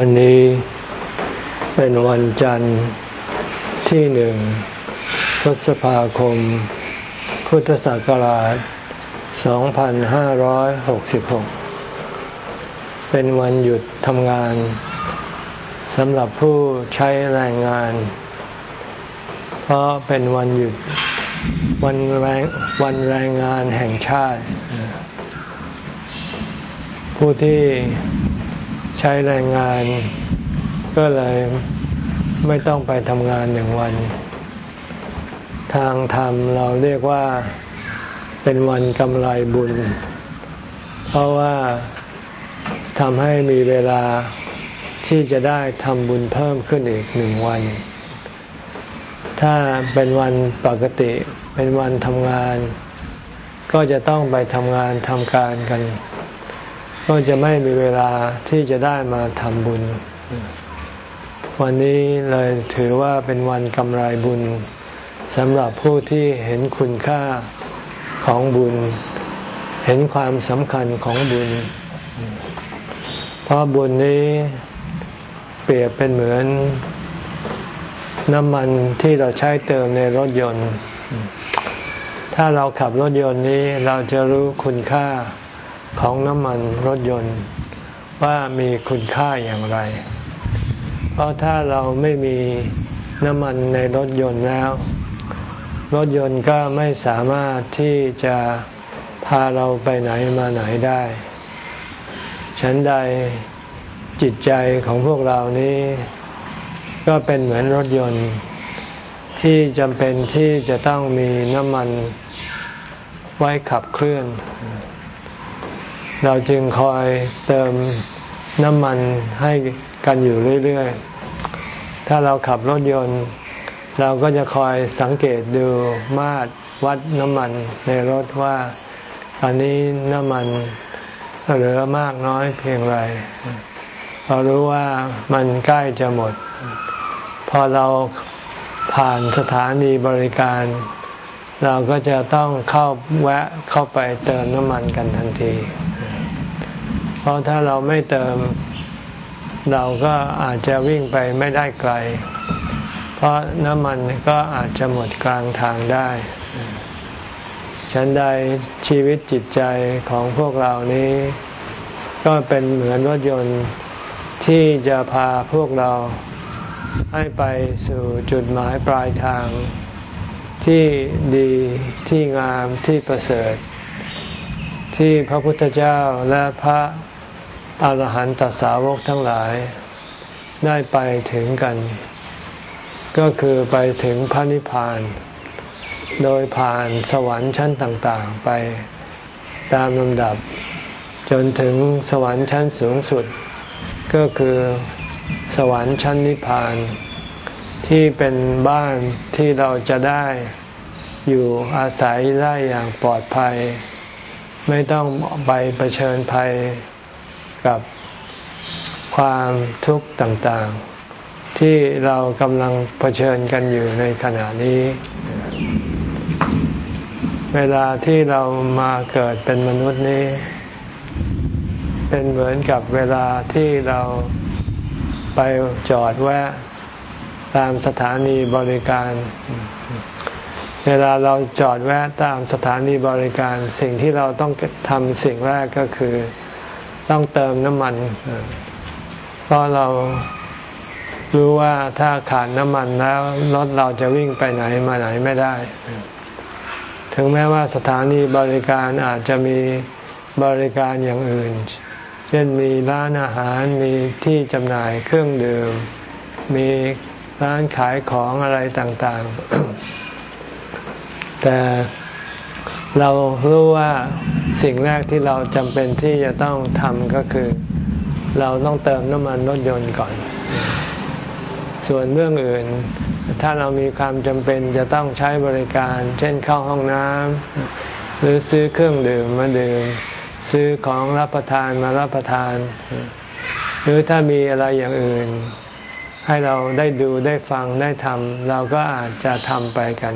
วันนี้เป็นวันจันทร์ที่หนึ่งพฤษภาคม พุทธศักราช 2566 เป็นวันหยุดทำงานสำหรับผู้ใช้แรงงาน เพราะเป็นวันหยุดวันแรงวันแรงงานแห่งชาติ ผู้ที่ ใช้แรงงาน ก็เลยไม่ต้องไปทำงานหนึ่งวัน ทางธรรมเราเรียกว่าเป็นวันกำไรบุญ เพราะว่าทำให้มีเวลาที่จะได้ทำบุญเพิ่มขึ้นอีกหนึ่งวัน ถ้าเป็นวันปกติเป็นวันทำงาน ก็จะต้องไปทำงานทำการกัน ก็จะไม่มีเวลาที่จะได้มาทำบุญ วันนี้เลยถือว่าเป็นวันกำไรบุญสำหรับผู้ที่เห็นคุณค่าของบุญ เห็นความสำคัญของบุญ เพราะบุญนี้เปรียบเป็นเหมือนน้ำมันที่เราใช้เติมในรถยนต์ ถ้าเราขับรถยนต์นี้เราจะรู้คุณค่า ของน้ำมันรถยนต์ว่ามีคุณค่าอย่างไร เพราะถ้าเราไม่มีน้ำมันในรถยนต์แล้ว รถยนต์ก็ไม่สามารถที่จะพาเราไปไหนมาไหนได้ ฉันใดจิตใจของพวกเรานี้ ก็เป็นเหมือนรถยนต์ ที่จำเป็นที่จะต้องมีน้ำมันไว้ขับเคลื่อน เราจึงคอยเติมน้ำมันให้กันอยู่เรื่อยๆ ถ้าเราขับรถยนต์ เราก็จะคอยสังเกตดูมาตรวัดน้ำมันในรถว่าอันนี้น้ำมันเหลือมากน้อยเพียงไรพอรู้ว่ามันใกล้จะหมด พอเราผ่านสถานีบริการ เราก็จะต้องเข้าแวะเข้าไปเติมน้ำมันกันทันที เพราะถ้าเราไม่เติมเราก็อาจจะวิ่งไปไม่ได้ไกล เพราะน้ำมันก็อาจจะหมดกลางทางได้ ฉันใดชีวิตจิตใจของพวกเรานี้ ก็เป็นเหมือนรถยนต์ที่จะพาพวกเราให้ไปสู่จุดหมายปลายทาง ที่ดีที่งามที่ประเสริฐ ที่พระพุทธเจ้าและพระ อรหันตสาวกทั้งหลายได้ไปถึงกัน ก็คือไปถึงพระนิพพาน โดยผ่านสวรรค์ชั้นต่างๆ ไปตามลำดับ จนถึงสวรรค์ชั้นสูงสุด ก็คือสวรรค์ชั้นนิพพาน ที่เป็นบ้านที่เราจะได้อยู่อาศัยได้อย่างปลอดภัย ไม่ต้องไปเผชิญภัย กับความทุกข์ต่างๆ ที่เรากำลังเผชิญกันอยู่ในขณะนี้ เวลาที่เรามาเกิดเป็นมนุษย์นี้ เป็นเหมือนกับเวลาที่เราไปจอดแวะตามสถานีบริการ เวลาเราจอดแวะตามสถานีบริการ สิ่งที่เราต้องทำสิ่งแรกก็คือ ต้องเติมน้ำมันเพราะเรารู้ว่าถ้าขาดน้ำมันแล้วรถเราจะวิ่งไปไหนมาไหนไม่ได้ ถึงแม้ว่าสถานีบริการอาจจะมีบริการอย่างอื่น เช่นมีร้านอาหารมีที่จำหน่ายเครื่องดื่ม มีร้านขายของอะไรต่างๆ แต่ เรารู้ว่าสิ่งแรกที่เราจำเป็นที่จะต้องทำก็คือ เราต้องเติมน้ำมันรถยนต์ก่อน ส่วนเรื่องอื่น ถ้าเรามีความจำเป็นจะต้องใช้บริการ เช่นเข้าห้องน้ำหรือซื้อเครื่องดื่มมาดื่ม ซื้อของรับประทานมารับประทาน หรือถ้ามีอะไรอย่างอื่น ให้เราได้ดูได้ฟังได้ทำเราก็อาจจะทำไปกัน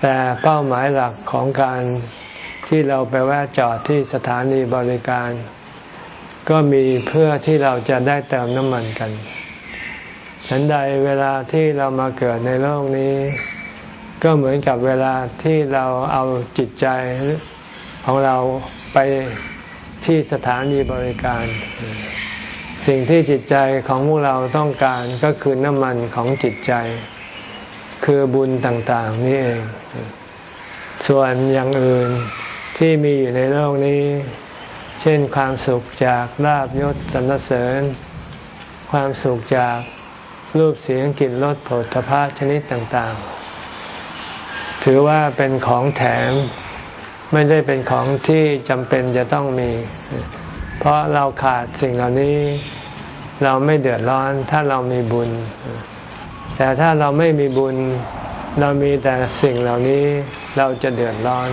แต่เป้าหมายหลักของการที่เราไปแวะจอดที่สถานีบริการ ก็มีเพื่อที่เราจะได้เติมน้ำมันกันฉันใดเวลาที่เรามาเกิดในโลกนี้ ก็เหมือนกับเวลาที่เราเอาจิตใจของเราไปที่สถานีบริการ สิ่งที่จิตใจของพวกเราต้องการก็คือน้ำมันของจิตใจ คือบุญต่างๆนี่เอง ส่วนอย่างอื่นที่มีอยู่ในโลกนี้ เช่นความสุขจากลาบยศสรรเสริญ ความสุขจากรูปเสียงกลิ่นรสผลทพะชนิดต่างๆ ถือว่าเป็นของแถมไม่ได้เป็นของที่จำเป็นจะต้องมี เพราะเราขาดสิ่งเหล่านี้ เราไม่เดือดร้อนถ้าเรามีบุญ แต่ถ้าเราไม่มีบุญเรามีแต่สิ่งเหล่านี้เราจะเดือดร้อน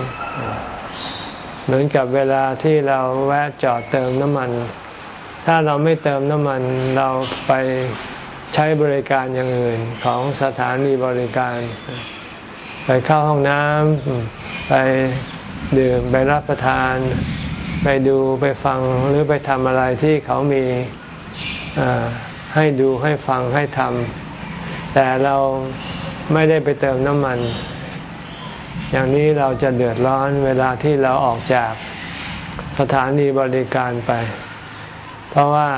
เหมือนกับเวลาที่เราแวะจอดเติมน้ำมัน ถ้าเราไม่เติมน้ำมันเราไปใช้บริการอย่างอื่นของสถานีบริการ ไปเข้าห้องน้ำไปดื่มไปรับประทาน ไปดูไปฟังหรือไปทำอะไรที่เขามีให้ดูให้ฟังให้ทำ แต่เราไม่ได้ไปเติมน้ำมัน อย่างนี้เราจะเดือดร้อนเวลาที่เราออกจากสถานีบริการไป เพราะว่า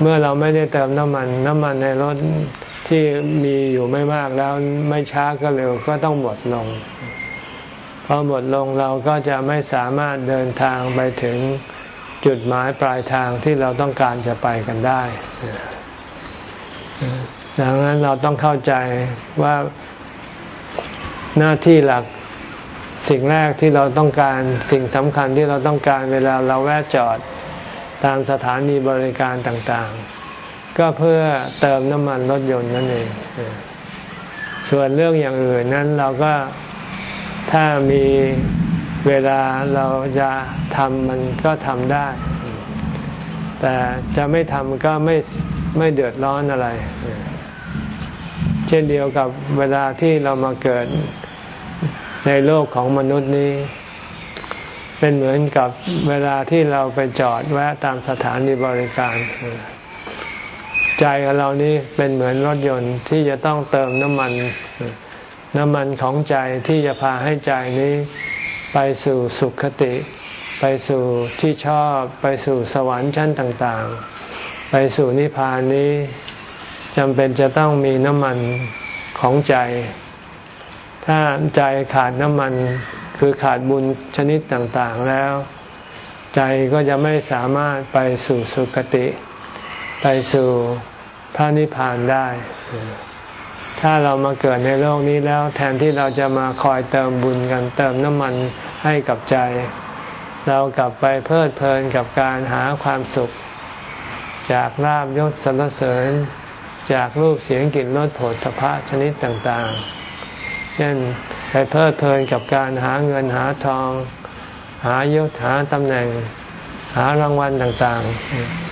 เมื่อเราไม่ได้เติมน้ำมัน น้ำมันในรถที่มีอยู่ไม่มากแล้วไม่ช้าก็เร็วก็ต้องหมดลง พอหมดลงเราก็จะไม่สามารถเดินทางไปถึงจุดหมายปลายทางที่เราต้องการจะไปกันได้ ดังนั้นเราต้องเข้าใจว่าหน้าที่หลักสิ่งแรกที่เราต้องการสิ่งสำคัญที่เราต้องการเวลาเราแวะจอดตามสถานีบริการต่างๆ ก็เพื่อเติมน้ำมันรถยนต์นั่นเอง ส่วนเรื่องอย่างอื่นนั้นเราก็ถ้ามีเวลาเราจะทำมันก็ทำได้ แต่จะไม่ทำก็ไม่ไม่เดือดร้อนอะไร ช่นเดียวกับเวลาที่เรามาเกิดในโลกของมนุษย์นี้ เป็นเหมือนกับเวลาที่เราไปจอดแวะตามสถานีบริการ ใจของเรานี้เป็นเหมือนรถยนต์ที่จะต้องเติมน้ำมัน น้ำมันของใจที่จะพาให้ใจนี้ไปสู่สุขคติ ไปสู่ที่ชอบ ไปสู่สวรรค์ชั้นต่าง ๆ ไปสู่นิพพานนี้ จำเป็นจะต้องมีน้ำมันของใจ ถ้าใจขาดน้ำมันคือขาดบุญชนิดต่างๆแล้ว ใจก็จะไม่สามารถไปสู่สุคติ ไปสู่พระนิพพานได้ ถ้าเรามาเกิดในโลกนี้แล้ว แทนที่เราจะมาคอยเติมบุญกันเติมน้ำมันให้กับใจ เรากลับไปเพลิดเพลินกับการหาความสุข จากลาบยศสรรเสริญ จากรูปเสียงกลิ่นรสผลพระชนิดต่างๆ เช่นไปเพลิดเพลินกับการหาเงินหาทอง หายศหาตำแหน่ง หารางวัลต่าง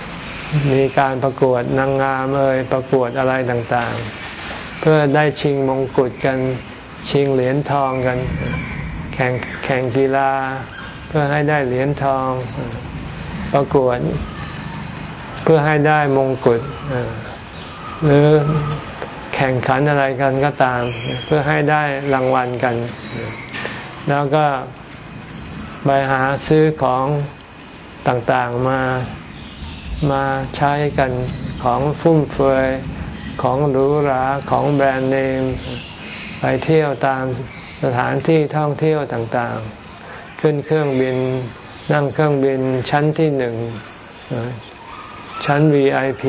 ๆ มีการประกวดนางงามเอ่ยประกวดอะไรต่างๆ เพื่อได้ชิงมงกุฎกันชิงเหรียญทองกัน แข่งแข่งกีฬา เพื่อให้ได้เหรียญทอง ประกวด เพื่อให้ได้มงกุฎ หรือแข่งขันอะไรกันก็ตาม เพื่อให้ได้รางวัลกัน แล้วก็ไปหาซื้อของต่างๆมามาใช้กันของฟุ่มเฟือยของหรูหราของแบรนด์เนม ไปเที่ยวตามสถานที่ท่องเที่ยวต่างๆ ขึ้นเครื่องบินนั่งเครื่องบินชั้นที่หนึ่งชั้น VIP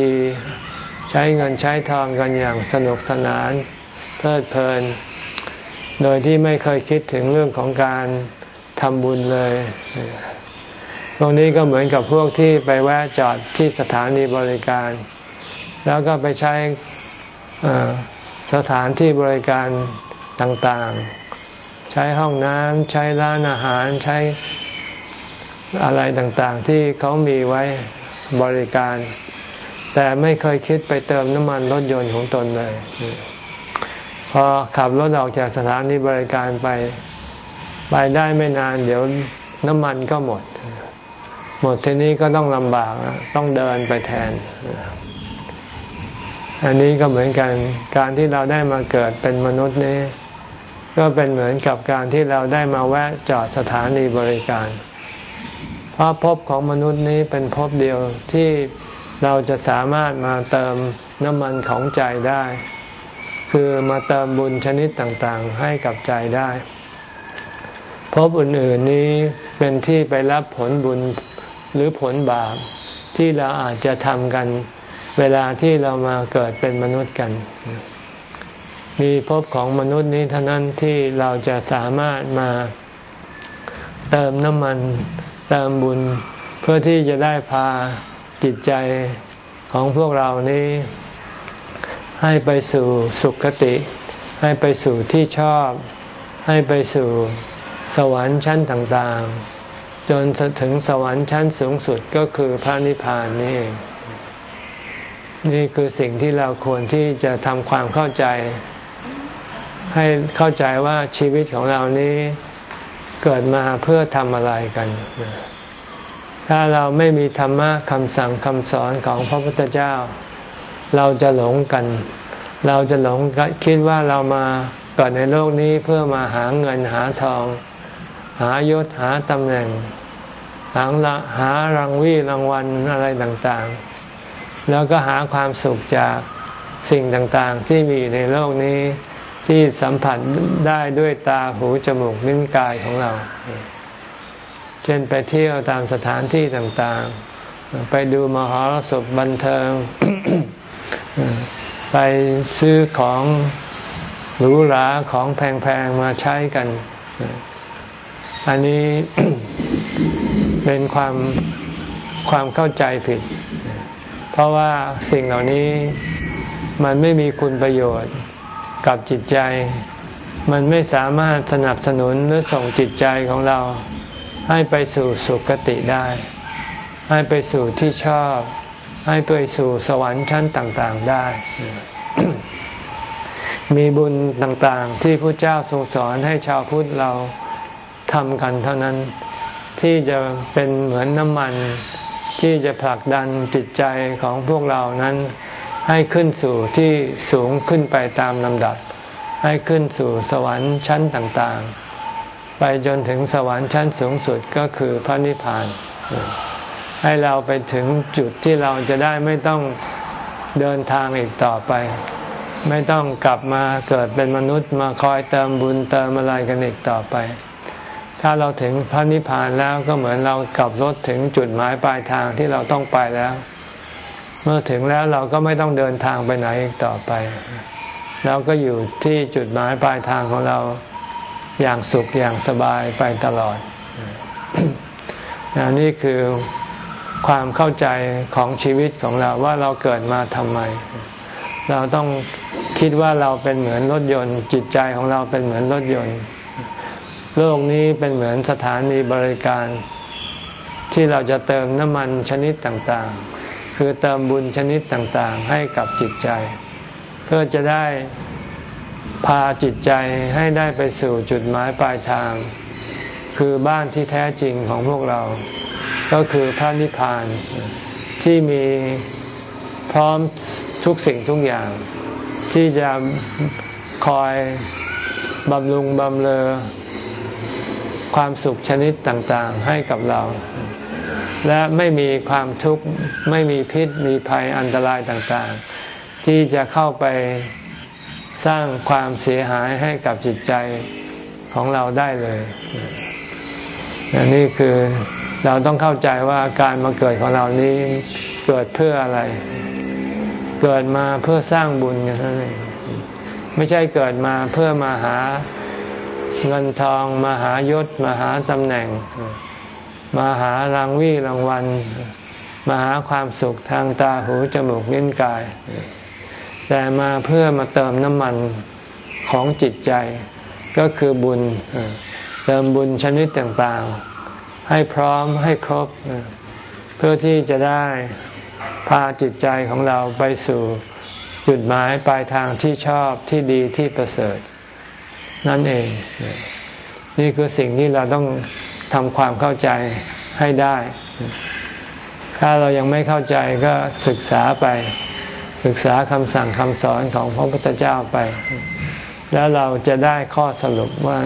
ใช้เงินใช้ทองกันอย่างสนุกสนานเพลิดเพลิน โดยที่ไม่เคยคิดถึงเรื่องของการทำบุญเลยตรงนี้ก็เหมือนกับพวกที่ไปแวะจอดที่สถานีบริการ แล้วก็ไปใช้สถานที่บริการต่างๆ ใช้ห้องน้ำใช้ร้านอาหารใช้อะไรต่างๆ ที่เขามีไว้บริการ แต่ไม่เคยคิดไปเติมน้ำมันรถยนต์ของตนเลย พอขับรถออกจากสถานีบริการไป ไปได้ไม่นานเดี๋ยวน้ำมันก็หมด หมดทีนี้ก็ต้องลำบากต้องเดินไปแทน อันนี้ก็เหมือนกันการที่เราได้มาเกิดเป็นมนุษย์นี้ ก็เป็นเหมือนกับการที่เราได้มาแวะจอดสถานีบริการ เพราะภพของมนุษย์นี้เป็นภพเดียวที่ เราจะสามารถมาเติมน้ำมันของใจได้ คือมาเติมบุญชนิดต่างๆ ให้กับใจได้ภพอื่นๆนี้เป็นที่ไปรับผลบุญหรือผลบาปที่เราอาจจะทำกัน เวลาที่เรามาเกิดเป็นมนุษย์กัน มีภพของมนุษย์นี้เท่านั้นที่เราจะสามารถมาเติมน้ำมัน เติมบุญเพื่อที่จะได้พา จิตใจของพวกเรานี้ ให้ไปสู่สุขติ ให้ไปสู่ที่ชอบ ให้ไปสู่สวรรค์ชั้นต่างๆ จนถึงสวรรค์ชั้นสูงสุดก็คือพระนิพพานนี่นี่คือสิ่งที่เราควรที่จะทำความเข้าใจ ให้เข้าใจว่าชีวิตของเรานี้เกิดมาเพื่อทำอะไรกัน ถ้าเราไม่มีธรรมะคำสั่งคำสอนของพระพุทธเจ้า เราจะหลงกัน เราจะหลงคิดว่าเรามาเกิดในโลกนี้เพื่อมาหาเงินหาทอง หายศหาตำแหน่ง หาละหารางวีรางวัลอะไรต่างๆ แล้วก็หาความสุขจากสิ่งต่างๆ ที่มีอยู่ในโลกนี้ที่สัมผัสได้ด้วยตาหูจมูกนิ้วกายของเรา เช่นไปเที่ยวตามสถานที่ต่างๆ ไปดูมหรสพบันเทิง ไปซื้อของหรูหราของแพงๆมาใช้กัน อันนี้เป็นความความเข้าใจผิด เพราะว่าสิ่งเหล่านี้มันไม่มีคุณประโยชน์กับจิตใจ มันไม่สามารถสนับสนุนหรือส่งจิตใจของเรา ให้ไปสู่สุคติได้ ให้ไปสู่ที่ชอบ ให้ไปสู่สวรรค์ชั้นต่างๆได้ มีบุญต่างๆ ที่พระเจ้าทรงสอนให้ชาวพุทธเราทำกันเท่านั้นที่จะเป็นเหมือนน้ำมันที่จะผลักดันจิตใจของพวกเรานั้น ให้ขึ้นสู่ที่สูงขึ้นไปตามลำดับ ให้ขึ้นสู่สวรรค์ชั้นต่างๆ ไปจนถึงสวรรค์ชั้นสูงสุดก็คือพระนิพพาน ให้เราไปถึงจุดที่เราจะได้ไม่ต้องเดินทางอีกต่อไป ไม่ต้องกลับมาเกิดเป็นมนุษย์มาคอยเติมบุญเติมอะไรกันอีกต่อไป ถ้าเราถึงพระนิพพานแล้วก็เหมือนเราขับรถถึงจุดหมายปลายทางที่เราต้องไปแล้ว เมื่อถึงแล้วเราก็ไม่ต้องเดินทางไปไหนอีกต่อไปเราก็อยู่ที่จุดหมายปลายทางของเรา อย่างสุขอย่างสบายไปตลอดนนี่คือความเข้าใจของชีวิตของเราว่าเราเกิดมาทำไม เราต้องคิดว่าเราเป็นเหมือนรถยนต์ จิตใจของเราเป็นเหมือนรถยนต์ โลกนี้เป็นเหมือนสถานีบริการ ที่เราจะเติมน้ำมันชนิดต่างๆ คือเติมบุญชนิดต่างๆ ให้กับจิตใจ เพื่อจะได้ พาจิตใจให้ได้ไปสู่จุดหมายปลายทาง คือบ้านที่แท้จริงของพวกเรา ก็คือพระนิพพานที่มีพร้อมทุกสิ่งทุกอย่าง ที่จะคอยบำรุงบำเรอความสุขชนิดต่างๆให้กับเรา และไม่มีความทุกข์ไม่มีพิษมีภัยอันตรายต่างๆ ที่จะเข้าไป สร้างความเสียหายให้กับจิตใจของเราได้เลยนนี่คือเราต้องเข้าใจว่าการมาเกิดของเรานี้เกิดเพื่ออะไร เกิดมาเพื่อสร้างบุญกันนั่นเองไม่ใช่เกิดมาเพื่อมาหาเงินทอง มาหายศมาหาตำแหน่ง มาหารางวี่รางวัล มาหาความสุขทางตาหูจมูกลิ้นกาย แต่มาเพื่อมาเติมน้ำมันของจิตใจ ก็คือบุญ เติมบุญชนิดต่างๆ ให้พร้อมให้ครบ เพื่อที่จะได้พาจิตใจของเราไปสู่จุดหมายปลายทางที่ชอบที่ดีที่ประเสริฐ นั่นเอง นี่คือสิ่งที่เราต้องทำความเข้าใจให้ได้ ถ้าเรายังไม่เข้าใจก็ศึกษาไป ศึกษาคำสั่งคำสอนของพระพุทธเจ้าไป แล้วเราจะได้ข้อสรุปว่า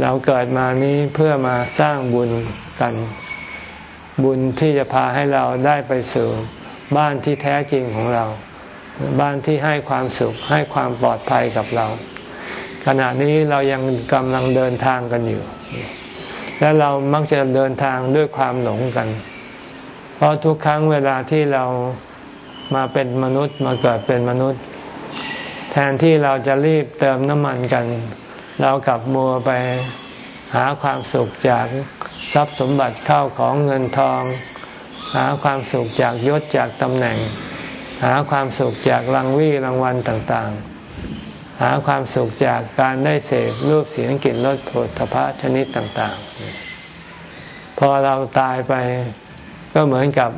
เราเกิดมานี้เพื่อมาสร้างบุญกัน บุญที่จะพาให้เราได้ไปสู่บ้านที่แท้จริงของเรา บ้านที่ให้ความสุขให้ความปลอดภัยกับเรา ขณะนี้เรายังกำลังเดินทางกันอยู่ และเรามักจะเดินทางด้วยความหลงกัน เพราะทุกครั้งเวลาที่เรา มาเป็นมนุษย์มาเกิดเป็นมนุษย์ แทนที่เราจะรีบเติมน้ำมันกัน เรากลับมัวไปหาความสุขจากทรัพย์สมบัติเข้าของเงินทอง หาความสุขจากยศจากตำแหน่ง หาความสุขจากรางวี่รางวัลต่างๆ หาความสุขจากการได้เสพรูปเสียงกลิ่นรสผลพระชนิดต่างๆ พอเราตายไปก็เหมือนกับ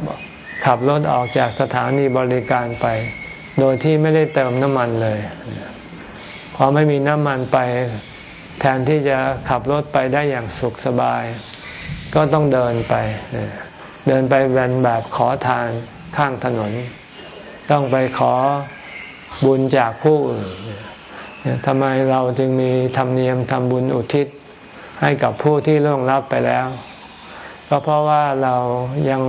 ขับรถออกจากสถานีบริการไป โดยที่ไม่ได้เติมน้ำมันเลย พอไม่มีน้ำมันไป แทนที่จะขับรถไปได้อย่างสุขสบาย ก็ต้องเดินไป เดินไปแวนแบบขอทานข้างถนน ต้องไปขอบุญจากผู้อื่นทำไมเราจึงมีธรรมเนียมทำบุญอุทิศให้กับผู้ที่ล่วงลับไปแล้ว ก็เพราะว่าเรายัง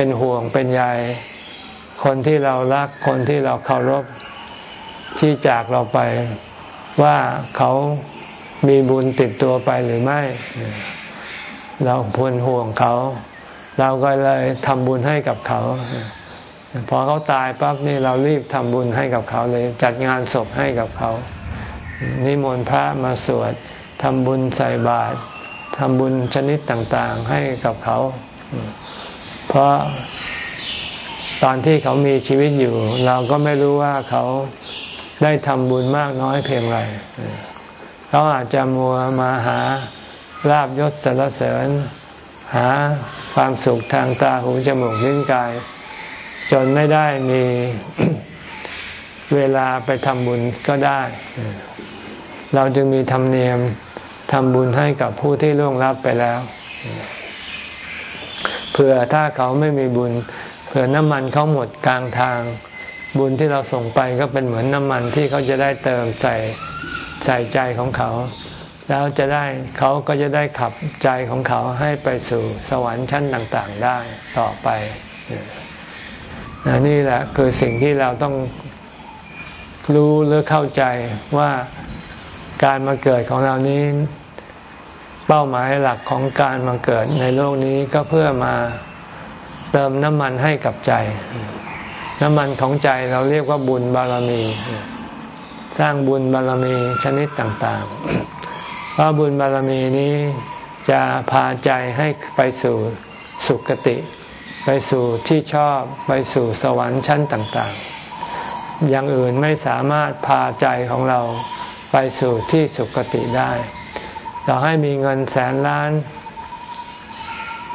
เป็นห่วงเป็นใยคนที่เรารักคนที่เราเคารพที่จากเราไปว่าเขามีบุญติดตัวไปหรือไม่ เราพนห่วงเขา เราก็เลยทำบุญให้กับเขา พอเขาตายปั๊บนี่เรารีบทำบุญให้กับเขาเลย จัดงานศพให้กับเขา นิมนต์พระมาสวดทำบุญใส่บาตรทำบุญชนิดต่างๆให้กับเขา เพราะตอนที่เขามีชีวิตอยู่ เราก็ไม่รู้ว่าเขาได้ทำบุญมากน้อยเพียงไรเขาอาจจะมัวมาหาลาบยศสรรเสริญ หาความสุขทางตาหูจมูกลิ้นกาย จนไม่ได้มีเวลาไปทำบุญก็ได้ เราจึงมีธรรมเนียมทำบุญให้กับผู้ที่ล่วงลับไปแล้ว ผื่อถ้าเขาไม่มีบุญเผื่อน้ำมันเขาหมดกลางทาง บุญที่เราส่งไปก็เป็นเหมือนน้ำมันที่เขาจะได้เติมใส่ใส่ใจของเขา แล้วจะได้เขาก็จะได้ขับใจของเขาให้ไปสู่สวรรค์ชั้นต่างๆได้ต่อไปนี่แหละคือสิ่งที่เราต้องรู้หรือเข้าใจว่าการมาเกิดของเรานี้ เป้าหมายหลักของการมาเกิดในโลกนี้ก็เพื่อมาเติมน้ำมันให้กับใจ น้ำมันของใจเราเรียกว่าบุญบารมี สร้างบุญบารมีชนิดต่างๆ เพราะบุญบารมีนี้จะพาใจให้ไปสู่สุคติ ไปสู่ที่ชอบไปสู่สวรรค์ชั้นต่างๆ อย่างอื่นไม่สามารถพาใจของเราไปสู่ที่สุคติได้ ต่อให้มีเงินแสนล้าน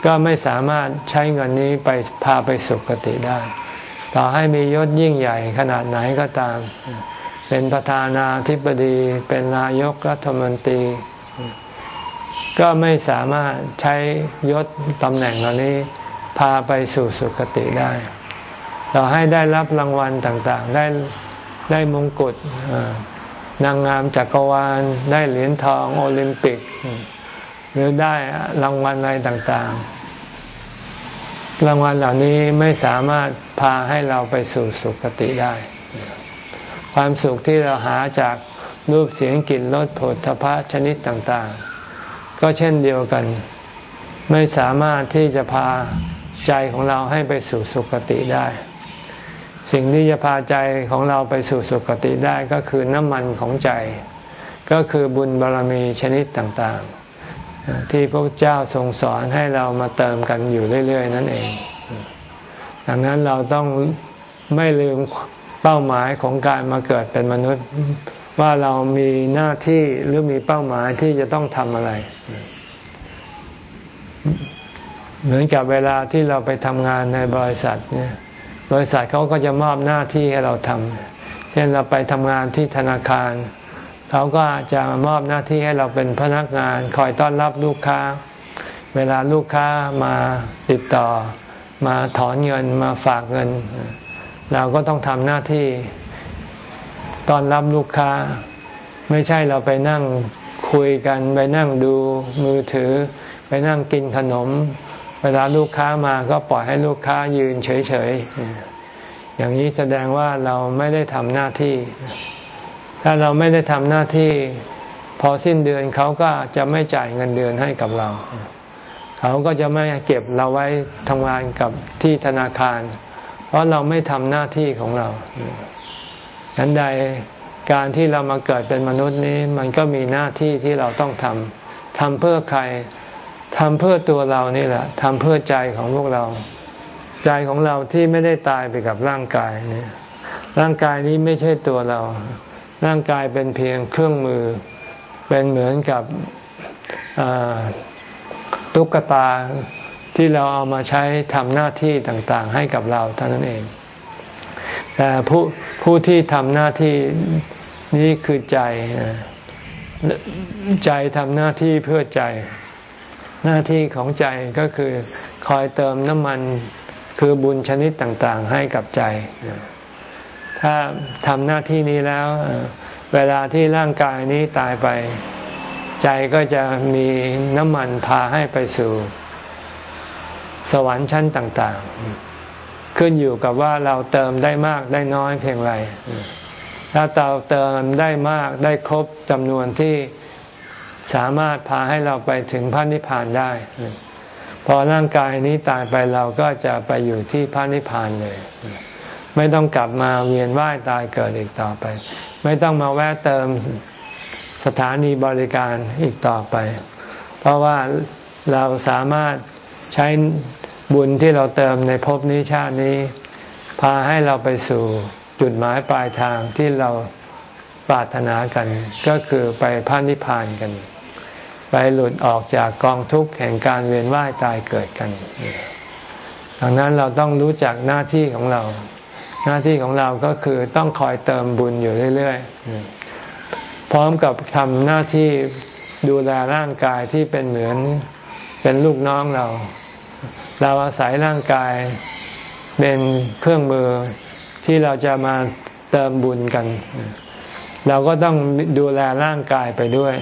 ก็ไม่สามารถใช้เงินนี้ไปพาไปสุคติได้ ต่อให้มียศยิ่งใหญ่ขนาดไหนก็ตาม เป็นประธานาธิบดี เป็นนายกรัฐมนตรี ก็ไม่สามารถใช้ยศตำแหน่งเหล่านี้พาไปสู่สุคติได้ ต่อให้ได้รับรางวัลต่างๆ ได้ได้มงกุฎ นางงามจักรวาล ได้เหรียญทองโอลิมปิก หรือได้รางวัลอะไรต่างๆ รางวัลเหล่านี้ไม่สามารถพาให้เราไปสู่สุคติได้ ความสุขที่เราหาจากรูปเสียงกลิ่นรสผลทพะชนิดต่างๆ ก็เช่นเดียวกัน ไม่สามารถที่จะพาใจของเราให้ไปสู่สุคติได้ สิ่งที่จะพาใจของเราไปสู่สุคติได้ก็คือน้ำมันของใจ ก็คือบุญบารมีชนิดต่างๆ ที่พระเจ้าทรงสอนให้เรามาเติมกันอยู่เรื่อย ๆ นั่นเอง ดังนั้นเราต้องไม่ลืมเป้าหมายของการมาเกิดเป็นมนุษย์ ว่าเรามีหน้าที่หรือมีเป้าหมายที่จะต้องทำอะไร เหมือนกับเวลาที่เราไปทำงานในบริษัทเนี่ย บริษัทเขาก็จะมอบหน้าที่ให้เราทำเช่นเราไปทำงานที่ธนาคาร เขาก็จะมอบหน้าที่ให้เราเป็นพนักงาน คอยต้อนรับลูกค้า เวลาลูกค้ามาติดต่อ มาถอนเงินมาฝากเงิน เราก็ต้องทำหน้าที่ต้อนรับลูกค้า ไม่ใช่เราไปนั่งคุยกัน ไปนั่งดูมือถือ ไปนั่งกินขนม เวลาลูกค้ามาก็ปล่อยให้ลูกค้ายืนเฉยๆ อย่างนี้แสดงว่าเราไม่ได้ทำหน้าที่ ถ้าเราไม่ได้ทำหน้าที่ พอสิ้นเดือนเขาก็จะไม่จ่ายเงินเดือนให้กับเรา เขาก็จะไม่เก็บเราไว้ทำงานกับที่ธนาคาร เพราะเราไม่ทำหน้าที่ของเราฉันใดการที่เรามาเกิดเป็นมนุษย์นี้ มันก็มีหน้าที่ที่เราต้องทำทำเพื่อใคร ทำเพื่อตัวเรานี่แหละทำเพื่อใจของพวกเรา ใจของเราที่ไม่ได้ตายไปกับร่างกายนี่ร่างกายนี้ไม่ใช่ตัวเรา ร่างกายเป็นเพียงเครื่องมือ เป็นเหมือนกับตุ๊กตาที่เราเอามาใช้ทำหน้าที่ต่างๆ ให้กับเราเท่านั้นเอง แต่ผู้ผู้ที่ทำหน้าที่นี้คือใจ ใจทำหน้าที่เพื่อใจ หน้าที่ของใจก็คือคอยเติมน้ำมันคือบุญชนิดต่างๆ ให้กับใจ ถ้าทำหน้าที่นี้แล้ว เวลาที่ร่างกายนี้ตายไป ใจก็จะมีน้ำมันพาให้ไปสู่ สวรรค์ชั้นต่างๆ ขึ้นอยู่กับว่าเราเติมได้มากได้น้อยเพียงไรถ้าเราเติมได้มากได้ครบจำนวนที่ สามารถพาให้เราไปถึงพระนิพพานได้ พอร่างกายนี้ตายไปเราก็จะไปอยู่ที่พระนิพพานเลย ไม่ต้องกลับมาเวียนว่ายตายเกิดอีกต่อไป ไม่ต้องมาแวะเติมสถานีบริการอีกต่อไป เพราะว่าเราสามารถใช้บุญที่เราเติมในภพนี้ชาตินี้ พาให้เราไปสู่จุดหมายปลายทางที่เราปรารถนากัน ก็คือไปพระนิพพานกัน ไปหลุดออกจากกองทุกข์แห่งการเวียนว่ายตายเกิดกัน ดังนั้นเราต้องรู้จักหน้าที่ของเรา หน้าที่ของเราก็คือต้องคอยเติมบุญอยู่เรื่อยๆ พร้อมกับทำหน้าที่ดูแลร่างกายที่เป็นเหมือนเป็นลูกน้องเรา เราอาศัยร่างกายเป็นเครื่องมือที่เราจะมาเติมบุญกัน เราก็ต้องดูแลร่างกายไปด้วย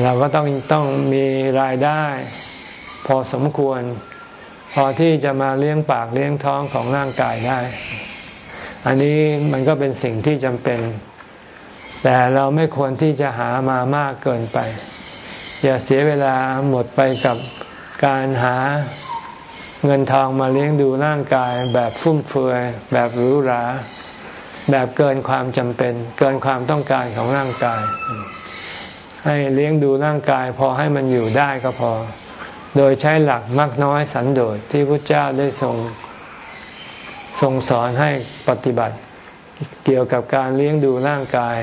เราก็ต้องต้องมีรายได้ พอสมควร พอที่จะมาเลี้ยงปากเลี้ยงท้องของร่างกายได้ อันนี้มันก็เป็นสิ่งที่จำเป็น แต่เราไม่ควรที่จะหามามากเกินไป อย่าเสียเวลาหมดไปกับการหาเงินทองมาเลี้ยงดูร่างกาย แบบฟุ่มเฟือยแบบหรูหรา แบบเกินความจำเป็น เกินความต้องการของร่างกาย ให้เลี้ยงดูร่างกายพอให้มันอยู่ได้ก็พอ โดยใช้หลักมักน้อยสันโดษที่พระเจ้าได้ทรงทรงสอนให้ปฏิบัติ เกี่ยวกับการเลี้ยงดูร่างกาย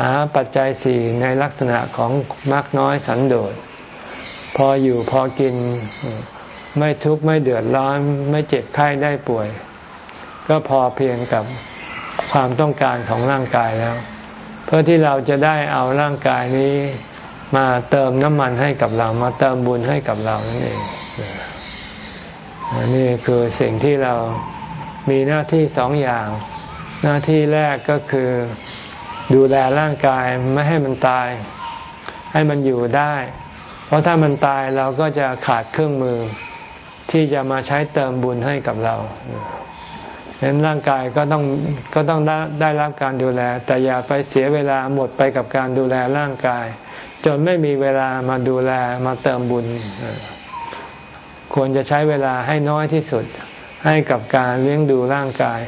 หาปัจจัยสี่ในลักษณะของมักน้อยสันโดษพออยู่พอกินไม่ทุกข์ไม่เดือดร้อน ไม่เจ็บไข้ได้ป่วย ก็พอเพียงกับความต้องการของร่างกายแล้ว เพื่อที่เราจะได้เอาร่างกายนี้มาเติมน้ำมันให้กับเรา มาเติมบุญให้กับเรานั่นเองนี่คือสิ่งที่เรามีหน้าที่สองอย่าง หน้าที่แรกก็คือดูแลร่างกายไม่ให้มันตาย ให้มันอยู่ได้ เพราะถ้ามันตายเราก็จะขาดเครื่องมือ ที่จะมาใช้เติมบุญให้กับเรา ฉะนั้นร่างกายก็ต้องก็ต้องได้ได้รับการดูแล แต่อย่าไปเสียเวลาหมดไปกับการดูแลร่างกาย จนไม่มีเวลามาดูแลมาเติมบุญ ควรจะใช้เวลาให้น้อยที่สุด ให้กับการเลี้ยงดูร่างกาย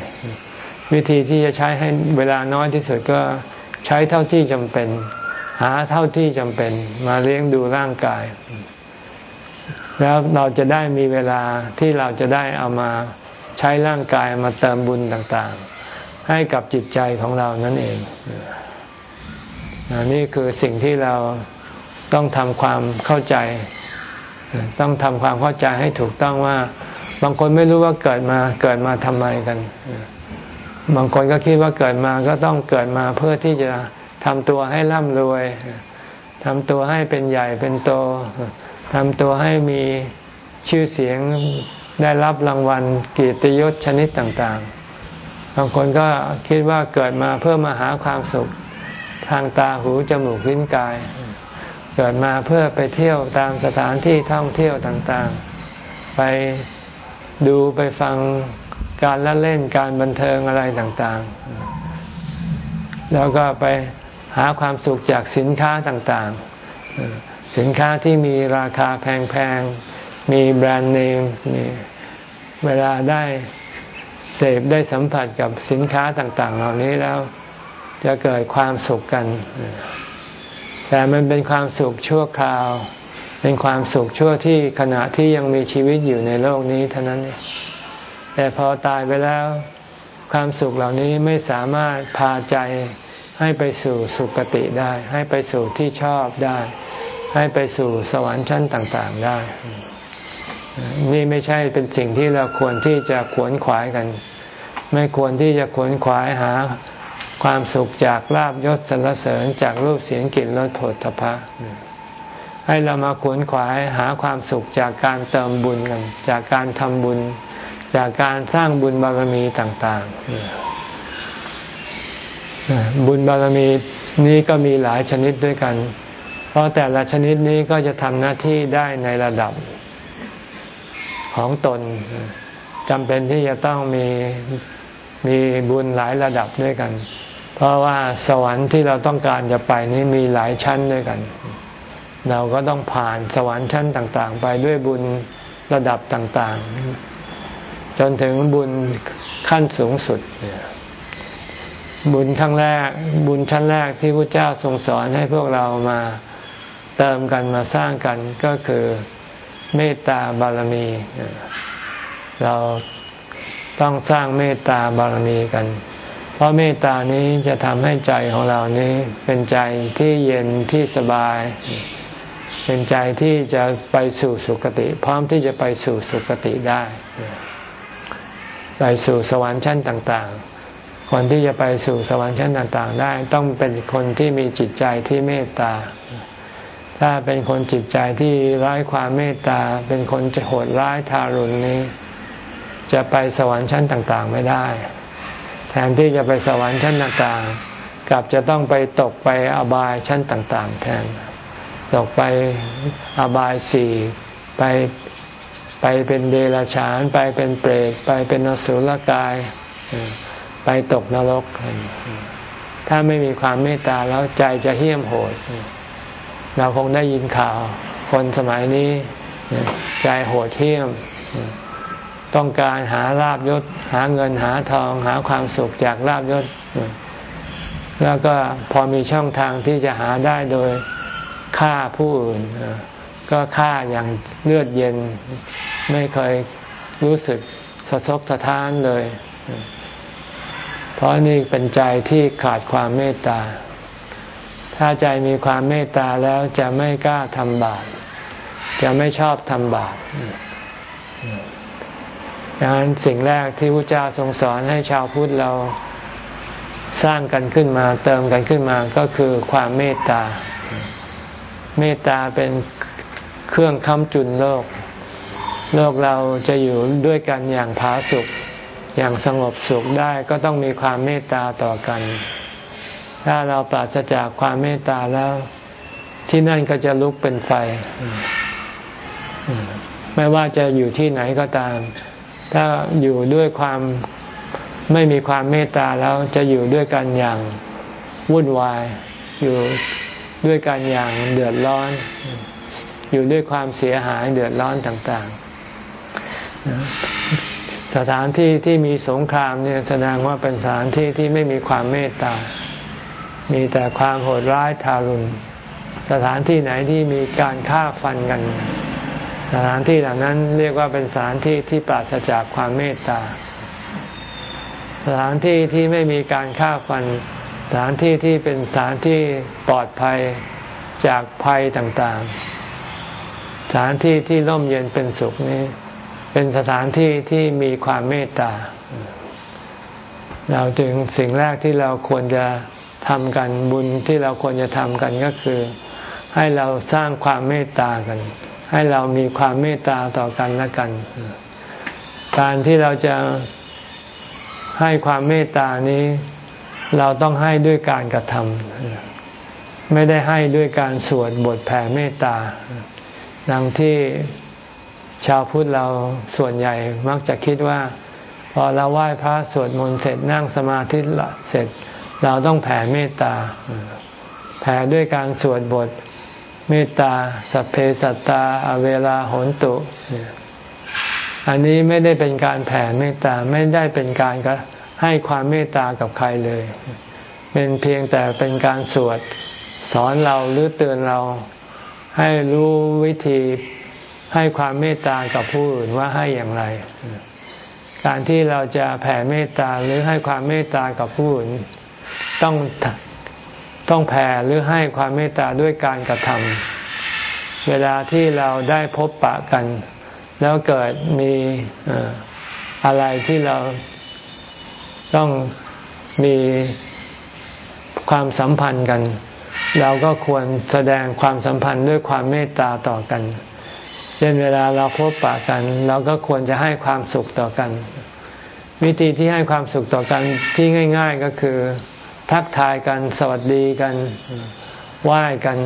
วิธีที่จะใช้ให้เวลาน้อยที่สุดก็ใช้เท่าที่จำเป็น หาเท่าที่จำเป็นมาเลี้ยงดูร่างกาย แล้วเราจะได้มีเวลาที่เราจะได้เอามา ใช้ร่างกายมาเติมบุญต่างๆ ให้กับจิตใจของเรานั่นเองนี่คือสิ่งที่เราต้องทำความเข้าใจ ต้องทำความเข้าใจให้ถูกต้องว่า บางคนไม่รู้ว่าเกิดมาเกิดมาทำไมกัน บางคนก็คิดว่าเกิดมาก็ต้องเกิดมาเพื่อที่จะทำตัวให้ร่ำรวยทำตัวให้เป็นใหญ่เป็นโตทำตัวให้มีชื่อเสียง ได้รับรางวัลเกียรติยศชนิดต่างๆ บางคนก็คิดว่าเกิดมาเพื่อมาหาความสุขทางตาหูจมูกลิ้นกาย เกิดมาเพื่อไปเที่ยวตามสถานที่ท่องเที่ยวต่างๆ ไปดูไปฟังการละเล่นการบันเทิงอะไรต่างๆ แล้วก็ไปหาความสุขจากสินค้าต่างๆ สินค้าที่มีราคาแพงๆ มีแบรนด์เนมมี เวลาได้เสพได้สัมผัสกับสินค้าต่างๆ เหล่านี้แล้วจะเกิดความสุขกัน แต่มันเป็นความสุขชั่วคราว เป็นความสุขชั่วที่ขณะที่ยังมีชีวิตอยู่ในโลกนี้เท่านั้น แต่พอตายไปแล้ว ความสุขเหล่านี้ไม่สามารถพาใจให้ไปสู่สุคติได้ ให้ไปสู่ที่ชอบได้ ให้ไปสู่สวรรค์ชั้นต่าง ๆ ได้ นี่ไม่ใช่เป็นสิ่งที่เราควรที่จะขวนขวายกัน ไม่ควรที่จะขวนขวายหาความสุขจากลาบยศสรรเสริญจากรูปเสียงกลิ่นรสผลตภะให้เรามาขวนขวายหาความสุขจากการเติมบุญกัน จากการทำบุญ จากการสร้างบุญบารมีต่างๆ บุญบารมีนี้ก็มีหลายชนิดด้วยกัน เพราะแต่ละชนิดนี้ก็จะทำหน้าที่ได้ในระดับ ของตนจำเป็นที่จะต้องมีมีบุญหลายระดับด้วยกัน เพราะว่าสวรรค์ที่เราต้องการจะไปนี้มีหลายชั้นด้วยกัน เราก็ต้องผ่านสวรรค์ชั้นต่าง ๆ ไปด้วยบุญระดับต่าง ๆ จนถึงบุญขั้นสูงสุด บุญขั้งแรก บุญชั้นแรกที่พระเจ้าทรงสอนให้พวกเรามาเติมกันมาสร้างกันก็คือ เมตตาบารมี เราต้องสร้างเมตตาบารมีกัน เพราะเมตตานี้จะทำให้ใจของเรานี้เป็นใจที่เย็นที่สบาย เป็นใจที่จะไปสู่สุคติ พร้อมที่จะไปสู่สุคติได้ ไปสู่สวรรค์ชั้นต่าง ๆ คนที่จะไปสู่สวรรค์ชั้นต่าง ๆ ได้ ต้องเป็นคนที่มีจิตใจที่เมตตา ถ้าเป็นคนจิตใจที่ร้ายความเมตตา เป็นคนจะโหดร้ายทารุณนี้ จะไปสวรรค์ชั้นต่างๆไม่ได้ แทนที่จะไปสวรรค์ชั้นต่างๆกลับจะต้องไปตกไปอบายชั้นต่างๆ แทน ตกไปอบายสี่ไปไปเป็นเดรัจฉาน ไปเป็นเปรตไปเป็นนสุลกาย ไปตกนรก ถ้าไม่มีความเมตตาแล้วใจจะเหี้ยมโหด เราคงได้ยินข่าว คนสมัยนี้ใจโหดเหี้ยม ต้องการหาลาบยศ หาเงินหาทอง หาความสุขจากลาบยศ แล้วก็พอมีช่องทางที่จะหาได้โดยฆ่าผู้อื่น ก็ฆ่าอย่างเลือดเย็น ไม่เคยรู้สึกสะทกสะท้านเลย เพราะนี่เป็นใจที่ขาดความเมตตา ถ้าใจมีความเมตตาแล้วจะไม่กล้าทำบาปจะไม่ชอบทำบาปดังนั้นสิ่งแรกที่พระเจ้าทรงสอนให้ชาวพุทธเราสร้างกันขึ้นมาเติมกันขึ้นมาก็คือความเมตตา เมตตาเป็นเครื่องค้ำจุนโลก โลกเราจะอยู่ด้วยกันอย่างผาสุกอย่างสงบสุขได้ก็ต้องมีความเมตตาต่อกัน ถ้าเราปราศจากความเมตตาแล้ว ที่นั่นก็จะลุกเป็นไฟ ไม่ว่าจะอยู่ที่ไหนก็ตาม ถ้าอยู่ด้วยความไม่มีความเมตตาแล้วจะอยู่ด้วยกันอย่างวุ่นวาย อยู่ด้วยกันอย่างเดือดร้อน อยู่ด้วยความเสียหายเดือดร้อนต่าง ๆ สถานที่ที่มีสงครามเนี่ยแสดงว่าเป็นสถานที่ที่ไม่มีความเมตตา มีแต่ความโหดร้ายทารุณ สถานที่ไหนที่มีการฆ่าฟันกัน สถานที่เหล่านั้นเรียกว่าเป็นสถานที่ที่ปราศจากความเมตตา สถานที่ที่ไม่มีการฆ่าฟัน สถานที่ที่เป็นสถานที่ปลอดภัยจากภัยต่างๆ สถานที่ที่ร่มเย็นเป็นสุขนี้ เป็นสถานที่ที่มีความเมตตา เราจึงสิ่งแรกที่เราควรจะทำกันบุญที่เราควรจะทำกันก็คือ ให้เราสร้างความเมตตากัน ให้เรามีความเมตตาต่อกันและกัน การที่เราจะให้ความเมตตานี้ เราต้องให้ด้วยการกระทำไม่ได้ให้ด้วยการสวดบทแผ่เมตตาดังที่ชาวพุทธเราส่วนใหญ่มักจะคิดว่า พอเราไหว้พระสวดมนต์เสร็จนั่งสมาธิเสร็จ เราต้องแผ่เมตตา แผ่ด้วยการสวดบทเมตตาสัพเพสัตตา อเวลาโหนตุ อันนี้ไม่ได้เป็นการแผ่เมตตาไม่ได้เป็นการให้ความเมตตากับใครเลย เป็นเพียงแต่เป็นการสวดสอนเราหรือเตือนเราให้รู้วิธีให้ความเมตตากับผู้อื่นว่าให้อย่างไร การที่เราจะแผ่เมตตาหรือให้ความเมตตากับผู้อื่นต้องต้องแผ่หรือให้ความเมตตาด้วยการกระทำเวลาที่เราได้พบปะกัน แล้วเกิดมีอะไรที่เราต้องมีความสัมพันธ์กัน เราก็ควรแสดงความสัมพันธ์ด้วยความเมตตาต่อกัน เช่นเวลาเราพบปะกัน เราก็ควรจะให้ความสุขต่อกัน วิธีที่ให้ความสุขต่อกันที่ง่าย ๆก็คือ ทักทายกันสวัสดีกันไหว้กัน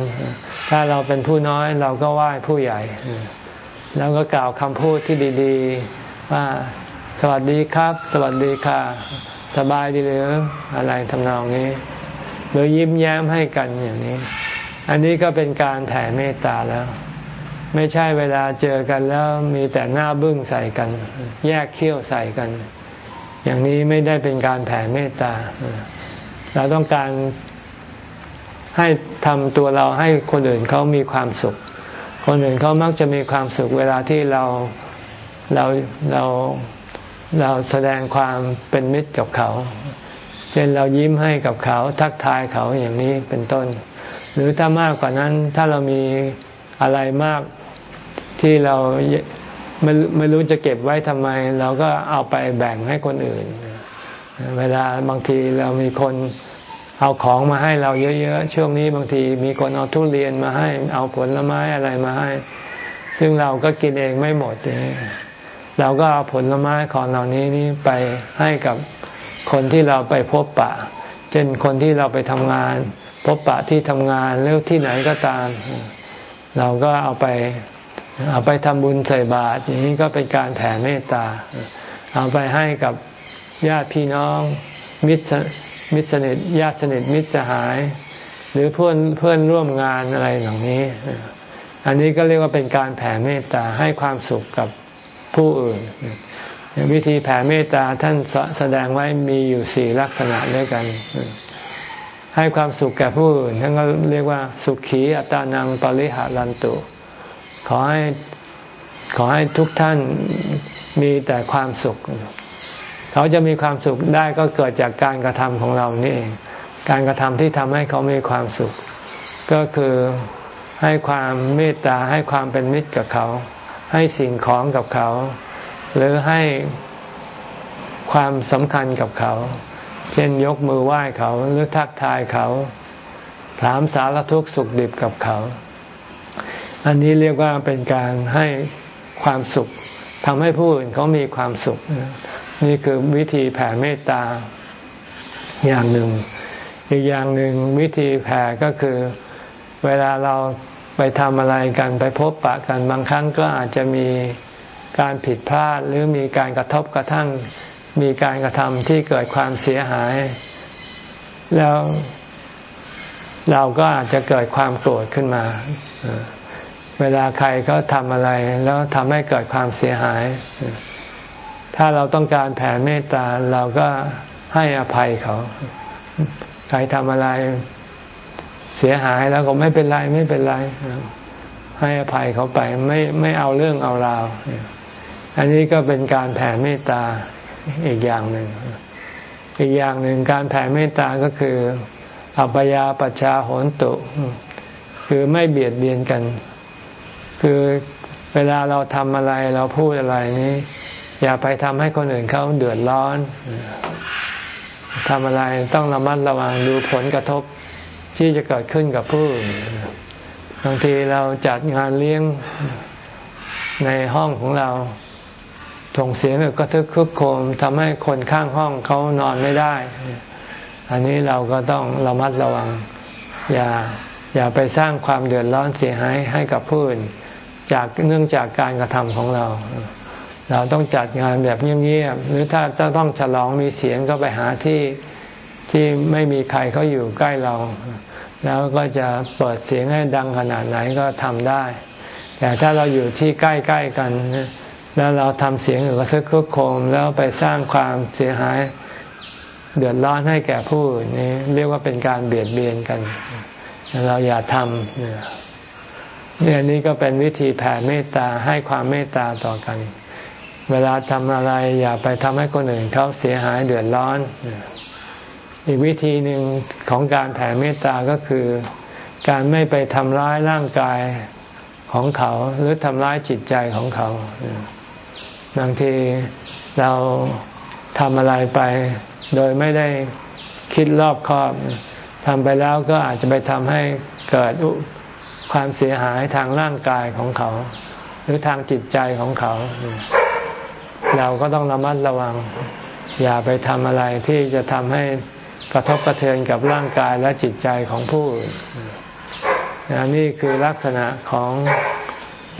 ถ้าเราเป็นผู้น้อยเราก็ไหว้ผู้ใหญ่ แล้วก็กล่าวคำพูดที่ดีๆ ว่าสวัสดีครับ สวัสดีค่ะ สบายดีหรืออะไรทำนองนี้ หรือยิ้มแย้มให้กันอย่างนี้ อันนี้ก็เป็นการแผ่เมตตาแล้ว ไม่ใช่เวลาเจอกันแล้วมีแต่หน้าบึ้งใส่กัน แยกเขี้ยวใส่กัน อย่างนี้ไม่ได้เป็นการแผ่เมตตา เราต้องการให้ทำตัวเราให้คนอื่นเขามีความสุข คนอื่นเขามักจะมีความสุขเวลาที่เราเราเราเราแสดงความเป็นมิตรกับเขา เช่นเรายิ้มให้กับเขาทักทายเขาอย่างนี้เป็นต้น หรือถ้ามากกว่านั้นถ้าเรามี อะไรมากที่เราไม่ไม่รู้จะเก็บไว้ทำไม เราก็เอาไปแบ่งให้คนอื่น เวลาบางทีเรามีคนเอาของมาให้เราเยอะๆ ช่วงนี้บางทีมีคนเอาทุเรียนมาให้ เอาผลไม้อะไรมาให้ ซึ่งเราก็กินเองไม่หมดเราก็เอาผลไม้ของเหล่านี้นี่ไปให้กับคนที่เราไปพบปะ เช่นคนที่เราไปทำงาน พบปะที่ทำงานหรือที่ไหนก็ตาม เราก็เอาไปเอาไปทำบุญใส่บาตรอย่างนี้ก็เป็นการแผ่เมตตา เอาไปให้กับญาติพี่น้องมิตรมิตรสนิทญาติสนิทมิตรสหาย หรือเพื่อนเพื่อนร่วมงานอะไรเหล่านี้ อันนี้ก็เรียกว่าเป็นการแผ่เมตตาให้ความสุขกับผู้อื่น วิธีแผ่เมตตาท่านแสดงไว้มีอยู่สี่ลักษณะด้วยกัน ให้ความสุขแก่ผู้อื่นท่านก็เรียกว่า สุขี อัตานังปริหารันตุ ขอให้ขอให้ทุกท่านมีแต่ความสุข เขาจะมีความสุขได้ก็เกิดจากการกระทำของเรานี่เองการกระทำที่ทำให้เขามีความสุข ก็คือให้ความเมตตาให้ความเป็นมิตรกับเขา ให้สิ่งของกับเขา หรือให้ความสำคัญกับเขา เช่นยกมือไหว้เขาหรือทักทายเขา ถามสารทุกข์สุขดิบกับเขา อันนี้เรียกว่าเป็นการให้ความสุขทำให้ผู้อื่นเขามีความสุข นี่คือวิธีแผ่เมตตาอย่างหนึ่ง อีกอย่างหนึ่งวิธีแผ่ก็คือเวลาเราไปทำอะไรกันไปพบปะกันบางครั้งก็อาจจะมีการผิดพลาดหรือมีการกระทบกระทั่ง มีการกระทำที่เกิดความเสียหาย แล้วเราก็อาจจะเกิดความโกรธขึ้นมา เวลาใครเขาทำอะไร แล้วทำให้เกิดความเสียหาย ถ้าเราต้องการแผ่เมตตาเราก็ให้อภัยเขา ใครทำอะไรเสียหายแล้วก็ไม่เป็นไรไม่เป็นไร ให้อภัยเขาไปไม่ไม่เอาเรื่องเอาราว อันนี้ก็เป็นการแผ่เมตตา อีกอย่างหนึ่ง อีกอย่างหนึ่งการแผ่เมตตาก็คือ อัปยาปชาโหนตุ คือไม่เบียดเบียนกัน คือเวลาเราทำอะไรเราพูดอะไรนี้ อย่าไปทำให้คนอื่นเขาเดือดร้อนทำอะไรต้องระมัดระวังดูผลกระทบที่จะเกิดขึ้นกับผู้บางทีเราจัดงานเลี้ยงในห้องของเรา ส่งเสียงก็ทึกคึกโคมทำให้คนข้างห้องเขานอนไม่ได้ อันนี้เราก็ต้องระมัดระวัง อย่าอย่าไปสร้างความเดือดร้อนเสียหายให้กับผู้อื่นจากเนื่องจากการกระทำของเรา เราต้องจัดงานแบบเงียบๆหรือถ้าจะต้องฉลองมีเสียงก็ไปหาที่ที่ไม่มีใครเขาอยู่ใกล้เรา แล้วก็จะเปิดเสียงให้ดังขนาดไหนก็ทำได้ แต่ถ้าเราอยู่ที่ใกล้ๆกัน แล้วเราทำเสียงหรือกระทึกคึกโคมแล้วไปสร้างความเสียหายเดือดร้อนให้แก่ผู้นนี่เรียกว่าเป็นการเบียดเบียนกัน เราอย่าทำเนี่ยนี่ก็เป็นวิธีแผ่เมตตาให้ความเมตตาต่อกัน เวลาทำอะไรอย่าไปทำให้คนอื่นเขาเสียหายเดือดร้อน อีกวิธีหนึ่งของการแผ่เมตตาก็คือ การไม่ไปทำร้ายร่างกายของเขาหรือทำร้ายจิตใจของเขา บางทีเราทำอะไรไป โดยไม่ได้คิดรอบคอบทำไปแล้วก็อาจจะไปทำให้เกิดความเสียหายทางร่างกายของเขา หรือทางจิตใจของเขา เราก็ต้องระมัดระวัง อย่าไปทำอะไรที่จะทำให้กระทบกระเทือนกับร่างกายและจิตใจของผู้อื่นนี่คือลักษณะของ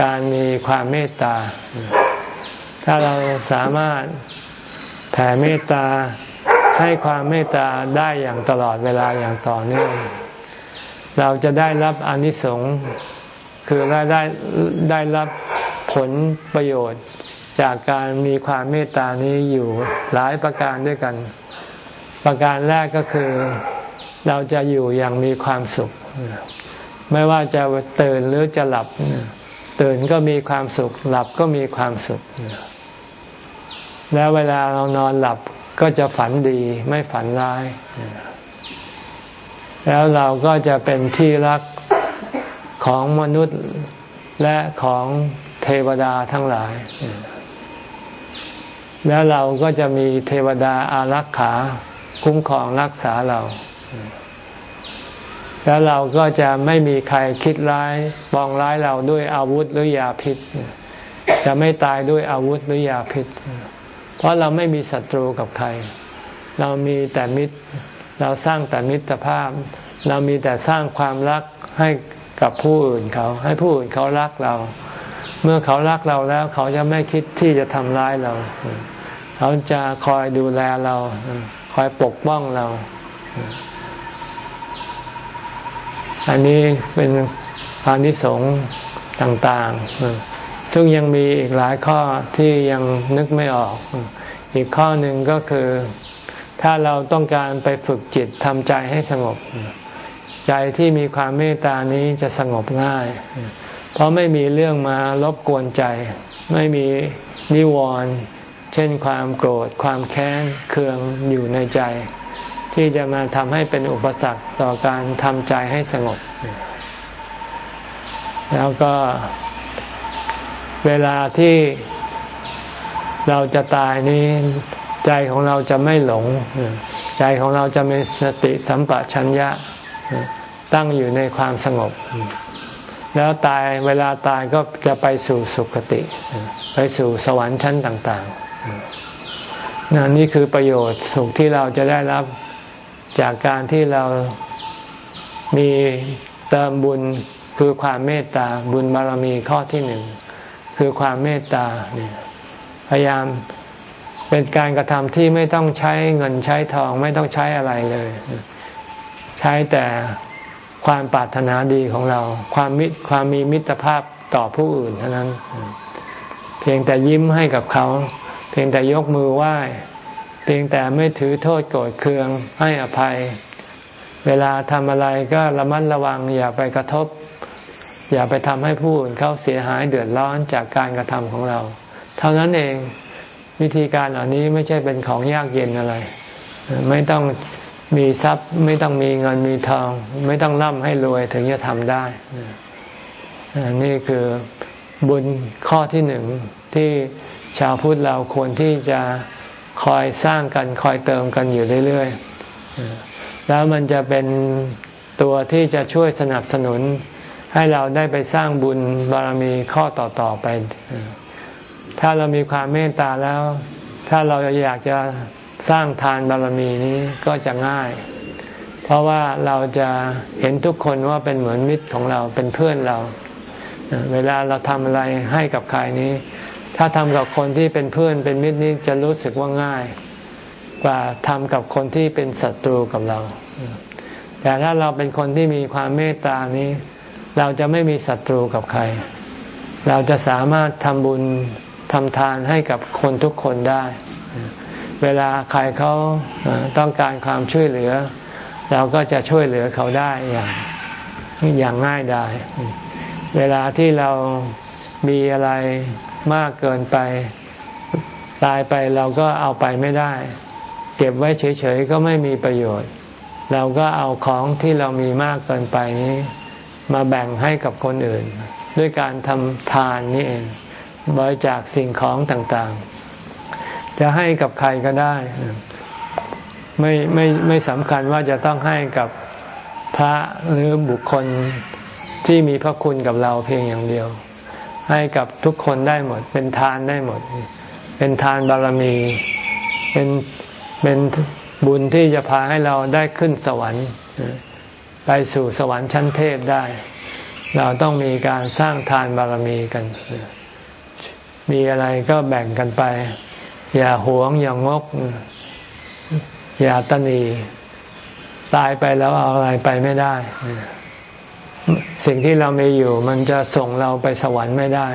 การมีความเมตตา ถ้าเราสามารถแผ่เมตตาให้ความเมตตาได้อย่างตลอดเวลาอย่างต่อเนื่องเราจะได้รับอนิสงส์คือได้ได้ได้รับผลประโยชน์จากการมีความเมตตานี้อยู่หลายประการด้วยกัน ประการแรกก็คือเราจะอยู่อย่างมีความสุข ไม่ว่าจะตื่นหรือจะหลับ ตื่นก็มีความสุข หลับก็มีความสุข แล้วเวลาเรานอนหลับก็จะฝันดีไม่ฝันร้าย แล้วเราก็จะเป็นที่รักของมนุษย์และของเทวดาทั้งหลาย แล้วเราก็จะมีเทวดาอารักขาคุ้มครองรักษาเรา แล้วเราก็จะไม่มีใครคิดร้ายปองร้ายเราด้วยอาวุธหรือยาพิษ จะไม่ตายด้วยอาวุธหรือยาพิษ ราะเราไม่มีศัตรูกับใคร เรามีแต่มิตร เราสร้างแต่มิตรภาพ เรามีแต่สร้างความรักให้กับผู้อื่นเขา ให้ผู้อื่นเขารักเรา เมื่อเขารักเราแล้ว เขาจะไม่คิดที่จะทำร้ายเรา เขาจะคอยดูแลเรา คอยปกป้องเรา อันนี้เป็นอานิสงส์ต่าง ๆ ซึ่งยังมีอีกหลายข้อที่ยังนึกไม่ออก อีกข้อหนึ่งก็คือ ถ้าเราต้องการไปฝึกจิตทำใจให้สงบ ใจที่มีความเมตตานี้จะสงบง่าย เพราะไม่มีเรื่องมารบกวนใจ ไม่มีนิวรณ์เช่นความโกรธ ความแค้นเคืองอยู่ในใจ ที่จะมาทำให้เป็นอุปสรรคต่อการทำใจให้สงบ แล้วก็ เวลาที่เราจะตายนี้ ใจของเราจะไม่หลง ใจของเราจะมีสติสัมปชัญญะตั้งอยู่ในความสงบ แล้วตายเวลาตายก็จะไปสู่สุคติ ไปสู่สวรรค์ชั้นต่างๆนนี่คือประโยชน์สุขที่เราจะได้รับจากการที่เรามีเติมบุญคือความเมตตาบุญบารมีข้อที่หนึ่ง คือความเมตตาพยายามเป็นการกระทำที่ไม่ต้องใช้เงินใช้ทองไม่ต้องใช้อะไรเลย ใช้แต่ความปรารถนาดีของเรา ความมิตรความมีมิตรภาพต่อผู้อื่นเท่านั้น เพียงแต่ยิ้มให้กับเขา เพียงแต่ยกมือไหว้ เพียงแต่ไม่ถือโทษโกรธเคืองให้อภัย เวลาทำอะไรก็ระมัดระวังอย่าไปกระทบ อย่าไปทำให้ผู้อื่นเขาเสียหายเดือดร้อนจากการกระทำของเรา เท่านั้นเองวิธีการเหล่านี้ไม่ใช่เป็นของยากเย็นอะไร ไม่ต้องมีทรัพย์ ไม่ต้องมีเงินมีทอง ไม่ต้องร่ำให้รวยถึงจะทำได้นี่คือบุญข้อที่หนึ่งที่ชาวพุทธเราควรที่จะคอยสร้างกันคอยเติมกันอยู่เรื่อยๆแล้วมันจะเป็นตัวที่จะช่วยสนับสนุน ให้เราได้ไปสร้างบุญบารมีข้อต่อๆไป ถ้าเรามีความเมตตาแล้ว ถ้าเราอยากจะสร้างทานบารมีนี้ก็จะง่าย เพราะว่าเราจะเห็นทุกคนว่าเป็นเหมือนมิตรของเราเป็นเพื่อนเรา เวลาเราทำอะไรให้กับใครนี้ ถ้าทำกับคนที่เป็นเพื่อนเป็นมิตรนี้จะรู้สึกว่าง่าย กว่าทำกับคนที่เป็นศัตรูกับเรา แต่ถ้าเราเป็นคนที่มีความเมตตานี้ เราจะไม่มีศัตรูกับใคร เราจะสามารถทำบุญทำทานให้กับคนทุกคนได้ เวลาใครเขาต้องการความช่วยเหลือ เราก็จะช่วยเหลือเขาได้อย่างอย่างง่ายดาย เวลาที่เรามีอะไรมากเกินไป ตายไปเราก็เอาไปไม่ได้ เก็บไว้เฉยๆก็ไม่มีประโยชน์ เราก็เอาของที่เรามีมากเกินไปนี้ มาแบ่งให้กับคนอื่น ด้วยการทำทานนี่เองบริจาคสิ่งของต่างๆ จะให้กับใครก็ได้ ไม่ไม่ไม่สำคัญว่าจะต้องให้กับพระหรือบุคคลที่มีพระคุณกับเราเพียงอย่างเดียว ให้กับทุกคนได้หมด เป็นทานได้หมด เป็นทานบารมี เป็นเป็นบุญที่จะพาให้เราได้ขึ้นสวรรค์ ไปสู่สวรรค์ชั้นเทพได้ เราต้องมีการสร้างทานบารมีกัน มีอะไรก็แบ่งกันไป อย่าหวงอย่างก อย่าตนีตายไปแล้วเอาอะไรไปไม่ได้ สิ่งที่เรามีอยู่ มันจะส่งเราไปสวรรค์ไม่ได้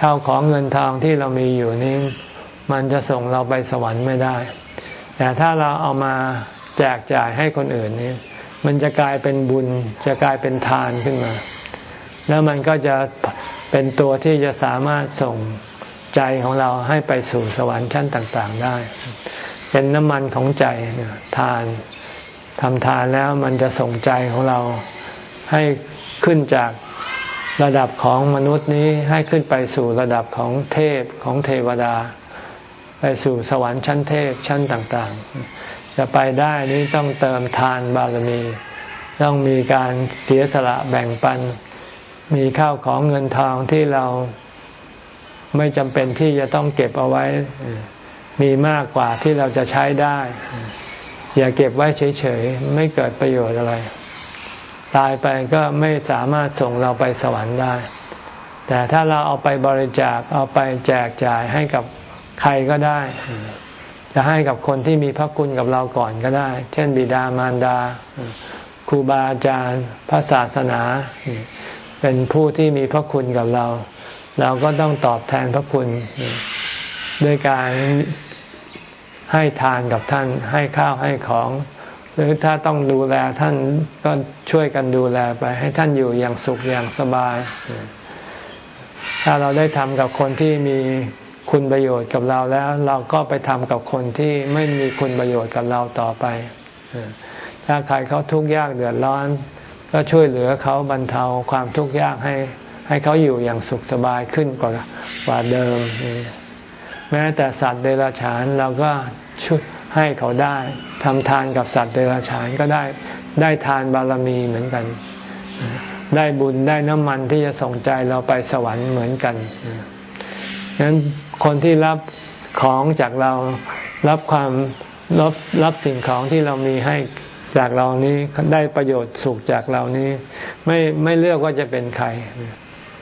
ข้าวของเงินทองที่เรามีอยู่นี้ มันจะส่งเราไปสวรรค์ไม่ได้ แต่ถ้าเราเอามาแจกจ่ายให้คนอื่นนี้ มันจะกลายเป็นบุญ จะกลายเป็นทานขึ้นมา แล้วมันก็จะเป็นตัวที่จะสามารถส่งใจของเราให้ไปสู่สวรรค์ชั้นต่างๆได้ เป็นน้ำมันของใจทานทำทานแล้วมันจะส่งใจของเราให้ขึ้นจากระดับของมนุษย์นี้ให้ขึ้นไปสู่ระดับของเทพของเทวดา ไปสู่สวรรค์ชั้นเทพชั้นต่างๆ จะไปได้นี้ต้องเติมทานบารมี ต้องมีการเสียสละแบ่งปัน มีข้าวของเงินทองที่เราไม่จำเป็นที่จะต้องเก็บเอาไว้ มีมากกว่าที่เราจะใช้ได้ อย่าเก็บไว้เฉยๆ ไม่เกิดประโยชน์อะไร ตายไปก็ไม่สามารถส่งเราไปสวรรค์ได้ แต่ถ้าเราเอาไปบริจาคเอาไปแจกจ่ายให้กับใครก็ได้ จะให้กับคนที่มีพระคุณกับเราก่อนก็ได้ เช่น บิดามารดาครูบาอาจารย์พระศาสนา เป็นผู้ที่มีพระคุณกับเรา เราก็ต้องตอบแทนพระคุณด้วยการให้ทานกับท่าน ให้ข้าวให้ของ หรือถ้าต้องดูแลท่านก็ช่วยกันดูแลไป ให้ท่านอยู่อย่างสุขอย่างสบาย ถ้าเราได้ทำกับคนที่มี คุณประโยชน์กับเราแล้ว เราก็ไปทำกับคนที่ไม่มีคุณประโยชน์กับเราต่อไป ถ้าใครเขาทุกข์ยากเดือดร้อน ก็ช่วยเหลือเขาบรรเทาความทุกข์ยากให้ ให้เขาอยู่อย่างสุขสบายขึ้นกว่ากว่าเดิม แม้แต่สัตว์เดรัจฉานเราก็ช่วยให้เขาได้ทำทานกับสัตว์เดรัจฉานก็ได้ได้ทานบารมีเหมือนกัน ได้บุญได้น้ำมันที่จะส่งใจเราไปสวรรค์เหมือนกันฉะนั้น คนที่รับของจากเรารับความรับรับสิ่งของที่เรามีให้จากเรานี้ได้ประโยชน์สุขจากเรานี้ ไม่ไม่เลือกว่าจะเป็นใคร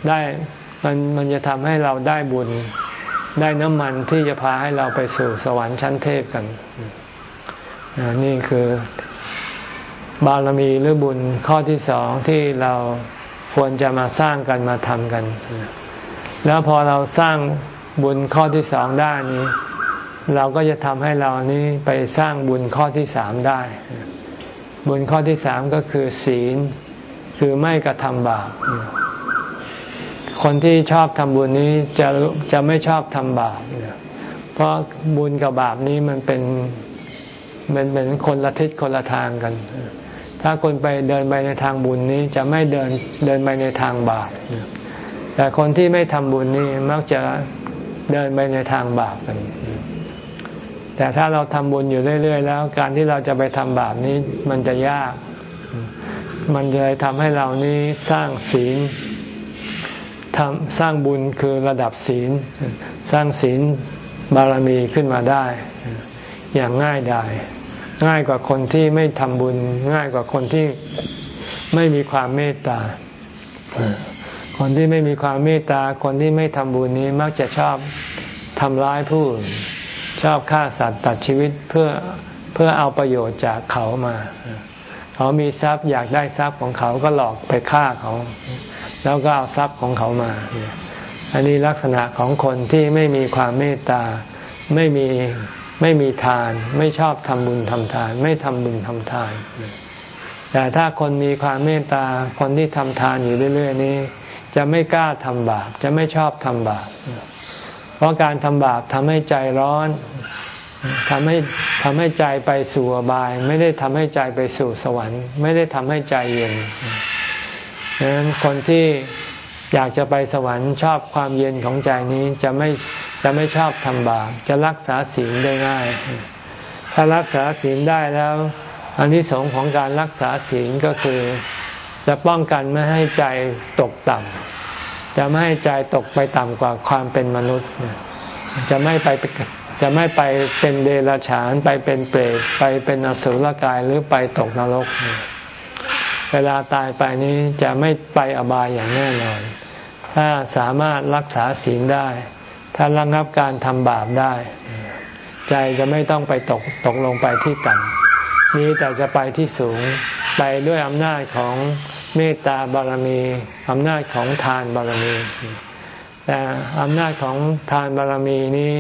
ได้มันมันจะทำให้เราได้บุญได้น้ำมันที่จะพาให้เราไปสู่สวรรค์ชั้นเทพกัน นี่คือบารมีหรือบุญข้อที่สองที่เราควรจะมาสร้างกันมาทำกัน แล้วพอเราสร้าง บุญข้อที่สองได้นี้ เราก็จะทำให้เรานี้ไปสร้างบุญข้อที่สามได้ บุญข้อที่สามก็คือศีล คือไม่กระทำบาปคนที่ชอบทำบุญนี้จะจะไม่ชอบทำบาปเพราะบุญกับบาปนี้มันเป็นมันเป็นคนละทิศคนละทางกัน ถ้าคนไปเดินไปในทางบุญนี้จะไม่เดินเดินไปในทางบาปแต่คนที่ไม่ทำบุญนี้มักจะ เดินไปในทางบาปกันแต่ถ้าเราทำบุญอยู่เรื่อย ๆ แล้ว การที่เราจะไปทำบาปนี้มันจะยาก มันเลยทำให้เรานี้สร้างศีลทำสร้างบุญคือระดับศีล สร้างศีลบารมีขึ้นมาได้ อย่างง่ายดายง่ายกว่าคนที่ไม่ทำบุญ ง่ายกว่าคนที่ไม่มีความเมตตา คนที่ไม่มีความเมตตา คนที่ไม่ทำบุญนี้มักจะชอบทำร้ายผู้อื่นชอบฆ่าสัตว์ตัดชีวิตเพื่อเพื่อเอาประโยชน์จากเขามา เขามีทรัพย์อยากได้ทรัพย์ของเขาก็หลอกไปฆ่าเขา แล้วก็เอาทรัพย์ของเขามา อันนี้ลักษณะของคนที่ไม่มีความเมตตาไม่มีไม่มีทาน ไม่ชอบทำบุญทำทาน ไม่ทำบุญทำทาน แต่ถ้าคนมีความเมตตาคนที่ทำทานอยู่เรื่อย ๆ นี้ จะไม่กล้าทำบาป จะไม่ชอบทำบาป เพราะการทำบาปทำให้ใจร้อนทำให้ทำให้ใจไปสู่อบาย ไม่ได้ทำให้ใจไปสู่สวรรค์ ไม่ได้ทำให้ใจเย็นดังนั้นคนที่อยากจะไปสวรรค์ชอบความเย็นของใจนี้จะไม่จะไม่ชอบทำบาปจะรักษาศีลได้ง่าย ถ้ารักษาศีลได้แล้วอันที่สองของการรักษาศีลก็คือ จะป้องกันไม่ให้ใจตกต่ำจะไม่ให้ใจตกไปต่ำกว่าความเป็นมนุษย์ จะไม่ไปจะไม่ไปเป็นเดรัจฉานไปเป็นเปรตไปเป็นอสุรกายหรือไปตกนรก เวลาตายไปนี้จะไม่ไปอบายอย่างแน่นอน ถ้าสามารถรักษาศีลได้ ถ้าระงับการทำบาปได้ ใจจะไม่ต้องไปตกตกลงไปที่ต่ำ นี้แต่จะไปที่สูงไปด้วยอำนาจของเมตตาบารมีอำนาจของทานบารมี แต่อำนาจของทานบารมีนี้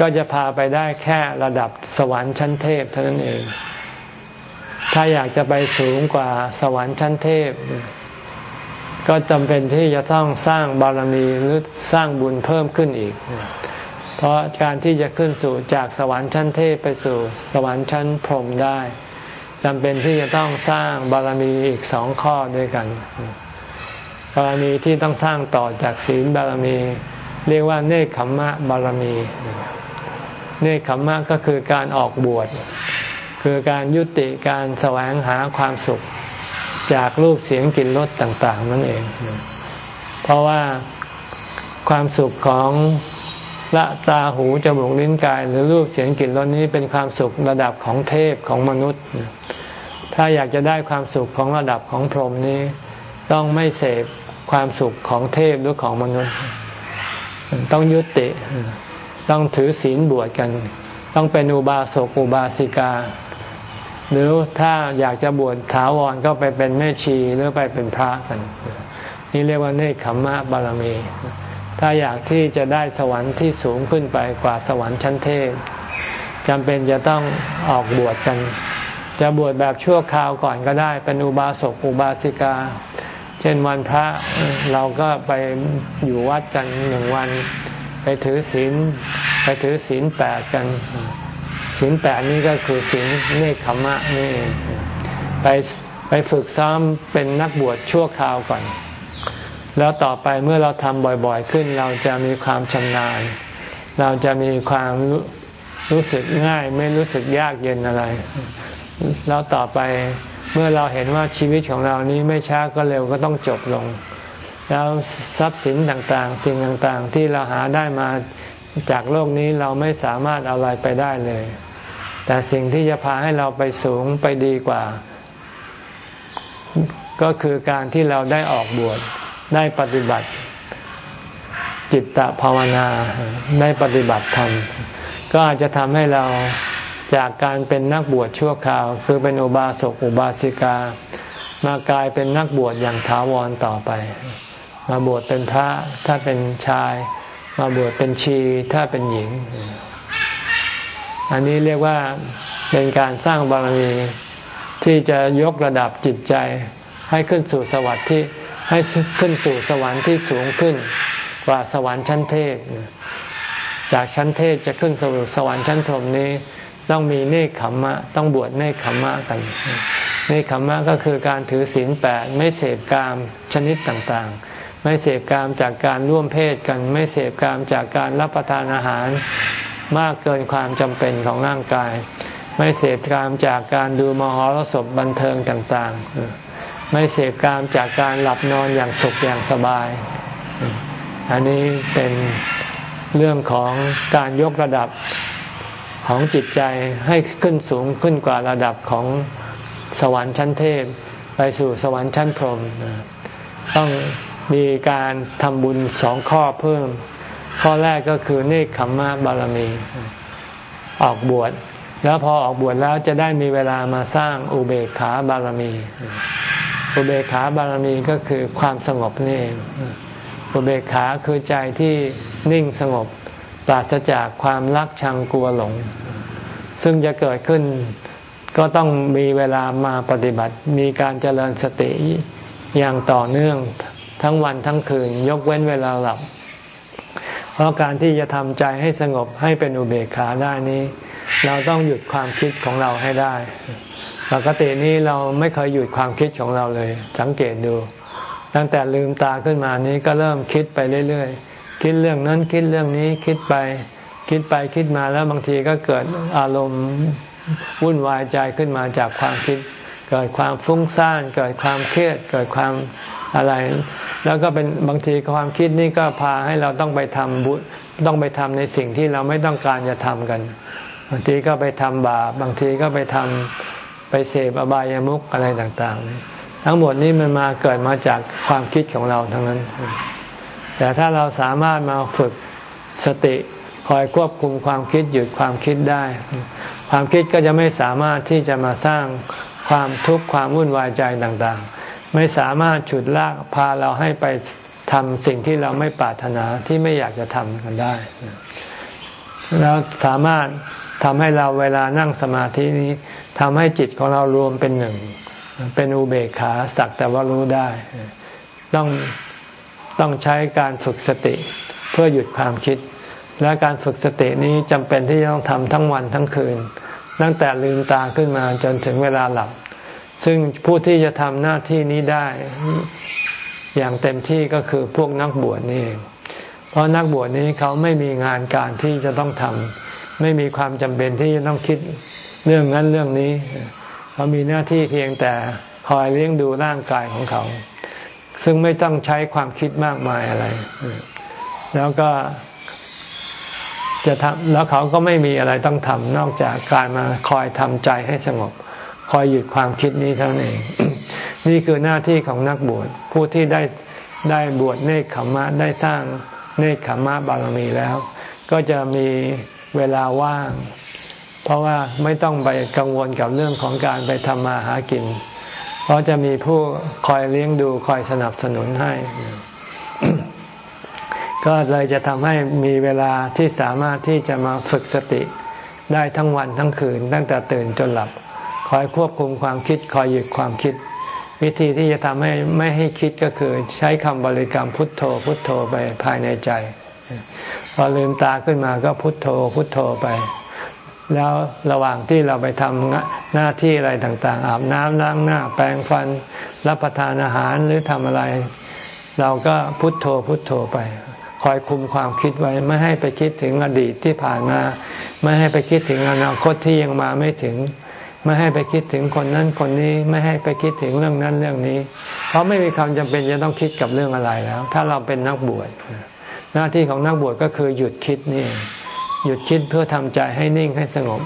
ก็จะพาไปได้แค่ระดับสวรรค์ชั้นเทพเท่านั้นเอง ถ้าอยากจะไปสูงกว่าสวรรค์ชั้นเทพ ก็จำเป็นที่จะต้องสร้างบารมีหรือสร้างบุญเพิ่มขึ้นอีก เพราะการที่จะขึ้นสู่จากสวรรค์ชั้นเทพไปสู่สวรรค์ชั้นพรหมได้จำเป็นที่จะต้องสร้างบารมีอีกสองข้อด้วยกัน บารมีที่ต้องสร้างต่อจากศีลบารมี เรียกว่าเนคขมมะบารมี เนคขมมะก็คือการออกบวช คือการยุติการแสวงหาความสุขจากรูปเสียงกลิ่นรสต่าง ๆ นั่นเอง เพราะว่าความสุขของ ละตาหูจมูกลิ้นกาย หรือรูปเสียงกลิ่นรสนี้เป็นความสุขระดับของเทพของมนุษย์ ถ้าอยากจะได้ความสุขของระดับของพรหมนี้ ต้องไม่เสพความสุขของเทพหรือของมนุษย์ ต้องยุติต้องถือศีลบวชกัน ต้องเป็นอุบาสกอุบาสิกา หรือถ้าอยากจะบวชถาวรก็ไปเป็นแม่ชีหรือไปเป็นพระกัน นี่เรียกว่าเนคขมมะบารมี ถ้าอยากที่จะได้สวรรค์ที่สูงขึ้นไปกว่าสวรรค์ชั้นเทพจำเป็นจะต้องออกบวชกัน จะบวชแบบชั่วคราวก่อนก็ได้ เป็นอุบาสกอุบาสิกา เช่นวันพระเราก็ไปอยู่วัดกันหนึ่งวัน ไปถือศีลไปถือศีลแปดกันศีลแปดนี่ก็คือศีลเนคขมะนี่ไปไปฝึกซ้อมเป็นนักบวชชั่วคราวก่อน แล้วต่อไปเมื่อเราทำบ่อยๆขึ้น เราจะมีความชำนาญ เราจะมีความรู้รู้สึกง่าย ไม่รู้สึกยากเย็นอะไร แล้วต่อไปเมื่อเราเห็นว่าชีวิตของเรานี้ไม่ช้าก็เร็วก็ต้องจบลง แล้วทรัพย์สินต่างๆ สิ่งต่างๆ ที่เราหาได้มาจากโลกนี้เราไม่สามารถเอาอะไรไปได้เลย แต่สิ่งที่จะพาให้เราไปสูงไปดีกว่า ก็คือการที่เราได้ออกบวช ได้ปฏิบัติจิตตภาวนาได้ปฏิบัติธรรมก็อาจจะทำให้เราจากการเป็นนักบวชชั่วคราว คือเป็นอุบาสกอุบาสิกา มากลายเป็นนักบวชอย่างถาวรต่อไป มาบวชเป็นพระถ้าเป็นชาย มาบวชเป็นชีถ้าเป็นหญิง อันนี้เรียกว่าเป็นการสร้างบารมีที่จะยกระดับจิตใจให้ขึ้นสู่สวรรค์ที่ ให้ขึ้นสู่สวรรค์ที่สูงขึ้นกว่าสวรรค์ชั้นเทพ จากชั้นเทพจะขึ้นสู่สวรรค์ชั้นพรหมนี้ ต้องมีเนคขมมะ ต้องบวชเนคขมมะกันเนคขมมะก็คือการถือศีลแปดไม่เสพกามชนิดต่างๆ ไม่เสพกามจากการร่วมเพศกัน ไม่เสพกามจากการรับประทานอาหาร มากเกินความจำเป็นของร่างกาย ไม่เสพกามจากการดูมหรสพบันเทิงต่างๆ ไม่เสพกามจากการหลับนอนอย่างสุขอย่างสบาย อันนี้เป็นเรื่องของการยกระดับของจิตใจให้ขึ้นสูงขึ้นกว่าระดับของสวรรค์ชั้นเทพ ไปสู่สวรรค์ชั้นพรหมต้องมีการทำบุญสองข้อเพิ่ม ข้อแรกก็คือเนคขมมะบารมี ออกบวช แล้วพอออกบวชแล้วจะได้มีเวลามาสร้างอุเบกขาบารมี อุเบกขาบารมีก็คือความสงบนี่เองอุเบกขาคือใจที่นิ่งสงบปราศจากความรักชังกลัวหลง ซึ่งจะเกิดขึ้นก็ต้องมีเวลามาปฏิบัติ มีการเจริญสติอย่างต่อเนื่องทั้งวันทั้งคืน ยกเว้นเวลาหลับ เพราะการที่จะทำใจให้สงบให้เป็นอุเบกขาได้นี้ เราต้องหยุดความคิดของเราให้ได้ ปกตินี้เราไม่เคยหยุดความคิดของเราเลย สังเกตดู ตั้งแต่ลืมตาขึ้นมานี้ก็เริ่มคิดไปเรื่อยๆ คิดเรื่องนั้นคิดเรื่องนี้คิดไป คิดไปคิดมาแล้วบางทีก็เกิดอารมณ์วุ่นวายใจขึ้นมาจากความคิด เกิดความฟุ้งซ่าน เกิดความเครียด เกิดความอะไร แล้วก็เป็นบางทีความคิดนี่ก็พาให้เราต้องไปทำบุต้องไปทำในสิ่งที่เราไม่ต้องการจะทำกัน บางทีก็ไปทำบาปบางทีก็ไปทำไปเสพอบายามุขอะไรต่างๆ ทั้งหมดนี้มันมาเกิดมาจากความคิดของเราทั้งนั้น แต่ถ้าเราสามารถมาฝึกสติคอยควบคุมความคิดหยุดความคิดได้ ความคิดก็จะไม่สามารถที่จะมาสร้างความทุกข์ความวุ่นวายใจต่างๆ ไม่สามารถฉุดลากพาเราให้ไปทำสิ่งที่เราไม่ปรารถนาที่ไม่อยากจะทำกันได้ แล้วสามารถ ทำให้เราเวลานั่งสมาธินี้ทำให้จิตของเรารวมเป็นหนึ่ง เป็นอุเบกขาสักแต่ว่ารู้ได้ ต้องต้องใช้การฝึกสติเพื่อหยุดความคิด และการฝึกสตินี้จำเป็นที่จะต้องทำทั้งวันทั้งคืน ตั้งแต่ลืมตาขึ้นมาจนถึงเวลาหลับ ซึ่งผู้ที่จะทำหน้าที่นี้ได้ อย่างเต็มที่ก็คือพวกนักบวชนี่เอง ราะนักบวชนี้เขาไม่มีงานการที่จะต้องทำไม่มีความจำเป็นที่จะต้องคิดเรื่องนั้นเรื่องนี้ เขามีหน้าที่เพียงแต่คอยเลี้ยงดูร่างกายของเขา ซึ่งไม่ต้องใช้ความคิดมากมายอะไร แล้วก็จะทำแล้วเขาก็ไม่มีอะไรต้องทำนอกจากการมาคอยทำใจให้สงบ คอยหยุดความคิดนี้เท่านั้นเอง นี่คือหน้าที่ของนักบวชผู้ที่ได้ได้บวชเนคขมมะได้สร้าง เนคขมมะบารมีแล้ว ก็จะมีเวลาว่าง เพราะว่าไม่ต้องไปกังวลกับเรื่องของการไปทำมาหากิน เพราะจะมีผู้คอยเลี้ยงดูคอยสนับสนุนให้ ก็เลยจะทำให้มีเวลาที่สามารถที่จะมาฝึกสติได้ทั้งวันทั้งคืน ตั้งแต่ตื่นจนหลับ คอยควบคุมความคิดคอยหยุดความคิด วิธีที่จะทำให้ไม่ให้คิดก็คือใช้คำบริกรรมพุทโธ พุทโธไปภายในใจ พอลืมตาขึ้นมาก็พุทโธ พุทโธไป แล้วระหว่างที่เราไปทำหน้าที่อะไรต่างๆ อาบน้ำล้างหน้า แปรงฟัน รับประทานอาหารหรือทำอะไร เราก็พุทโธ พุทโธไป คอยคุมความคิดไว้ไม่ให้ไปคิดถึงอดีตที่ผ่านมา ไม่ให้ไปคิดถึงอนาคตที่ยังมาไม่ถึง ไม่ให้ไปคิดถึงคนนั้นคนนี้ไม่ให้ไปคิดถึงเรื่องนั้นเรื่องนี้ เพราะไม่มีความจำเป็นจะต้องคิดกับเรื่องอะไรแล้ว ถ้าเราเป็นนักบวชหน้าที่ของนักบวชก็คือหยุดคิดนี่หยุดคิดเพื่อทำใจให้นิ่งให้สงบ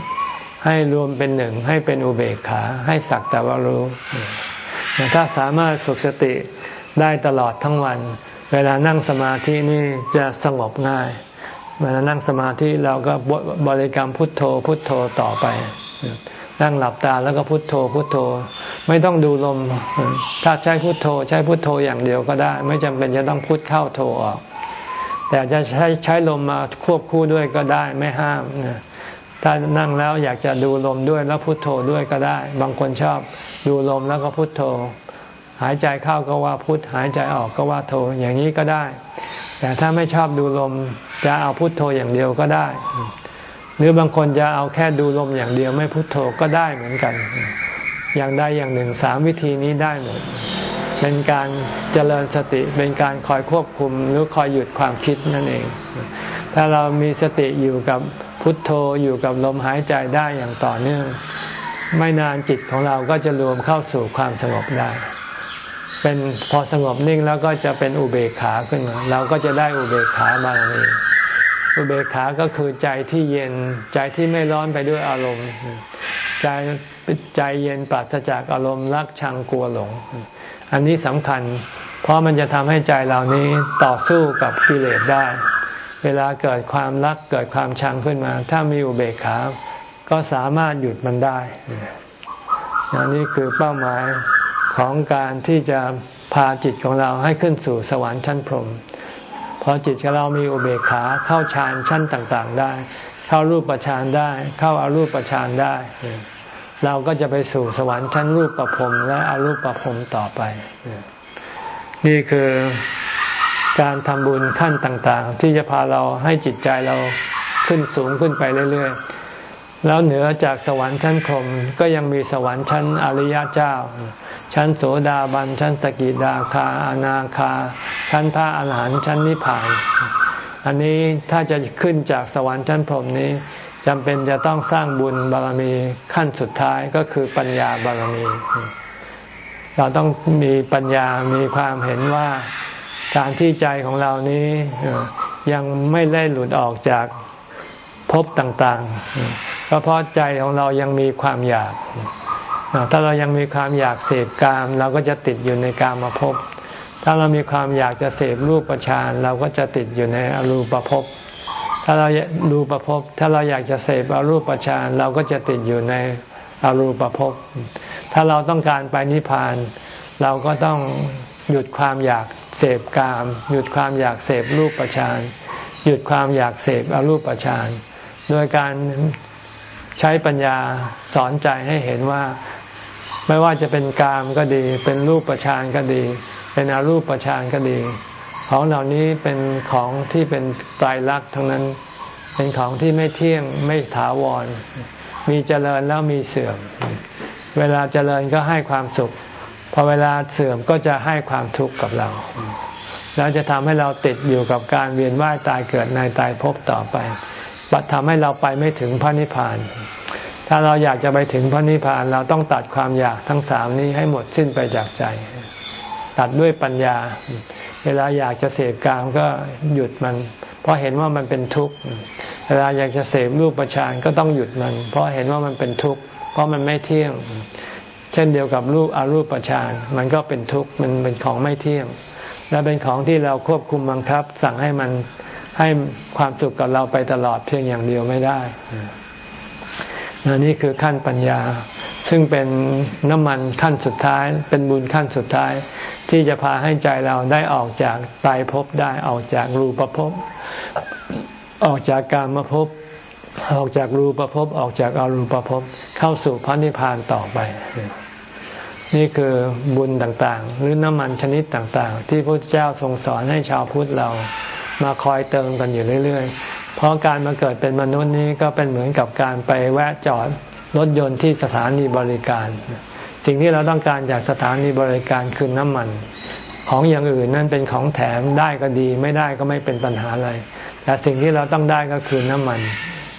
ให้รวมเป็นหนึ่งให้เป็นอุเบกขา ให้สักแต่ว่ารู้ถ้าสามารถฝึกสติได้ตลอดทั้งวัน เวลานั่งสมาธินี่จะสงบง่าย เวลานั่งสมาธิเราก็บริกรรมพุทโธพุทโธต่อไป นั่งหลับตาแล้วก็พุทโธพุทโธ ไม่ต้องดูลม ถ้าใช้พุทโธ ใช้พุทโธอย่างเดียวก็ได้ ไม่จำเป็นจะต้องพุทเข้าโธออก แต่จะใช้ใช้ลมมาควบคู่ด้วยก็ได้ไม่ห้ามถ้านั่งแล้วอยากจะดูลมด้วยแล้วพุทโธด้วยก็ได้ บางคนชอบดูลมแล้วก็พุทโธ หายใจเข้าก็ว่าพุทหายใจออกก็ว่าโทอย่างนี้ก็ได้ แต่ถ้าไม่ชอบดูลมจะเอาพุทโธอย่างเดียวก็ได้ หรือบางคนจะเอาแค่ดูลมอย่างเดียวไม่พุทโธก็ได้เหมือนกัน อย่างใดอย่างหนึ่งสามวิธีนี้ได้หมด เป็นการเจริญสติเป็นการคอยควบคุมหรือคอยหยุดความคิดนั่นเอง ถ้าเรามีสติอยู่กับพุทโธอยู่กับลมหายใจได้อย่างต่อเนื่อง ไม่นานจิตของเราก็จะรวมเข้าสู่ความสงบได้ เป็นพอสงบนิ่งแล้วก็จะเป็นอุเบกขาขึ้นมา เราก็จะได้อุเบกขาบารมี อุเบกขาก็คือใจที่เย็นใจที่ไม่ร้อนไปด้วยอารมณ์ ใจใจเย็นปราศจากอารมณ์รักชังกลัวหลง อันนี้สำคัญ เพราะมันจะทำให้ใจเหล่านี้ต่อสู้กับกิเลสได้ เวลาเกิดความรักเกิดความชังขึ้นมา ถ้ามีอุเบกขา ก็สามารถหยุดมันได้อันนี่คือเป้าหมายของการที่จะพาจิตของเราให้ขึ้นสู่สวรรค์ชั้นพรหม อจิตของเรามีอุเบกขาเข้าฌานชั้นต่างๆได้ เข้ารูปฌานได้ เข้าอารูปฌานได้ เราก็จะไปสู่สวรรค์ชั้นรูปประพรมและอารูปประพรมต่อไป นี่คือการทำบุญขั้นต่างๆ ที่จะพาเราให้จิตใจเราขึ้นสูงขึ้นไปเรื่อยๆ แล้วเหนือจากสวรรค์ชั้นพรมก็ยังมีสวรรค์ชั้นอริยเจ้า ชั้นโสดาบัน ชั้นสกิดาคาอนาคา ชั้นพระอาหารหันต์ชั้นนิพพาน อันนี้ถ้าจะขึ้นจากสวรรค์ชั้นพรหมนี้จำเป็นจะต้องสร้างบุญบารมีขั้นสุดท้ายก็คือปัญญาบารมี เราต้องมีปัญญามีความเห็นว่าการที่ใจของเรานี้ยังไม่ได้หลุดออกจากภพต่างๆก็เพราะใจของเรายังมีความอยาก ถ้าเรายังมีความอยากเสพกาม เราก็จะติดอยู่ในกามมาพบ ถ้าเรามีความอยากจะเสพรูปประชานเราก็จะติดอยู่ในอรูปภพถ้าเรารูปภพถ้าเราอยากจะเสพอรูปประชานเราก็จะติดอยู่ในอรูปภพถ้าเราต้องการไปนิพพาน เราก็ต้องหยุดความอยากเสพกาม หยุดความอยากเสพรูปประชานหยุดความอยากเสพอรูปประชานโดยการใช้ปัญญาสอนใจให้เห็นว่า ไม่ว่าจะเป็นกามก็ดี เป็นรูปประชานก็ดี เป็นอารูปประชานก็ดี ของเหล่านี้เป็นของที่เป็นไตรลักษณ์ทั้งนั้น เป็นของที่ไม่เที่ยงไม่ถาวร มีเจริญแล้วมีเสื่อม เวลาเจริญก็ให้ความสุข พอเวลาเสื่อมก็จะให้ความทุกข์กับเรา แล้วจะทำให้เราติดอยู่กับการเวียนว่ายตายเกิดในตายภพต่อไปทำให้เราไปไม่ถึงพระนิพพาน ถ้าเราอยากจะไปถึงพระนิพพานเราต้องตัดความอยากทั้งสามนี้ให้หมดสิ้นไปจากใจ ตัดด้วยปัญญา เวลาอยากจะเสพกามก็หยุดมัน เพราะเห็นว่ามันเป็นทุกข์ เวลาอยากจะเสพรูปประชานก็ต้องหยุดมัน เพราะเห็นว่ามันเป็นทุกข์ เพราะมันไม่เที่ยง เช่นเดียวกับรูปอารูปประชานมันก็เป็นทุกข์ มันเป็นของไม่เที่ยง และเป็นของที่เราควบคุมบังคับ สั่งให้มันให้ความสุขกับเราไปตลอดเพียงอย่างเดียวไม่ได้ นนี่คือขั้นปัญญา ซึ่งเป็นน้ำมันขั้นสุดท้าย เป็นบุญขั้นสุดท้าย ที่จะพาให้ใจเราได้ออกจากตายภพได้ออกจากรูปภพออกจากการมาภพออกจากรูปภพออกจากอารูปภพเข้าสู่พระนิพพานต่อไป นี่คือบุญต่างๆ หรือน้ำมันชนิดต่างๆ ที่พระเจ้าทรงสอนให้ชาวพุทธเรามาคอยเติมกันอยู่เรื่อยๆ เพราะการมาเกิดเป็นมนุษย์นี้ก็เป็นเหมือนกับการไปแวะจอดรถยนต์ที่สถานีบริการ สิ่งที่เราต้องการจากสถานีบริการคือน้ำมัน ของอย่างอื่นนั่นเป็นของแถมได้ก็ดี ไม่ได้ก็ไม่เป็นปัญหาอะไร แต่สิ่งที่เราต้องได้ก็คือน้ำมัน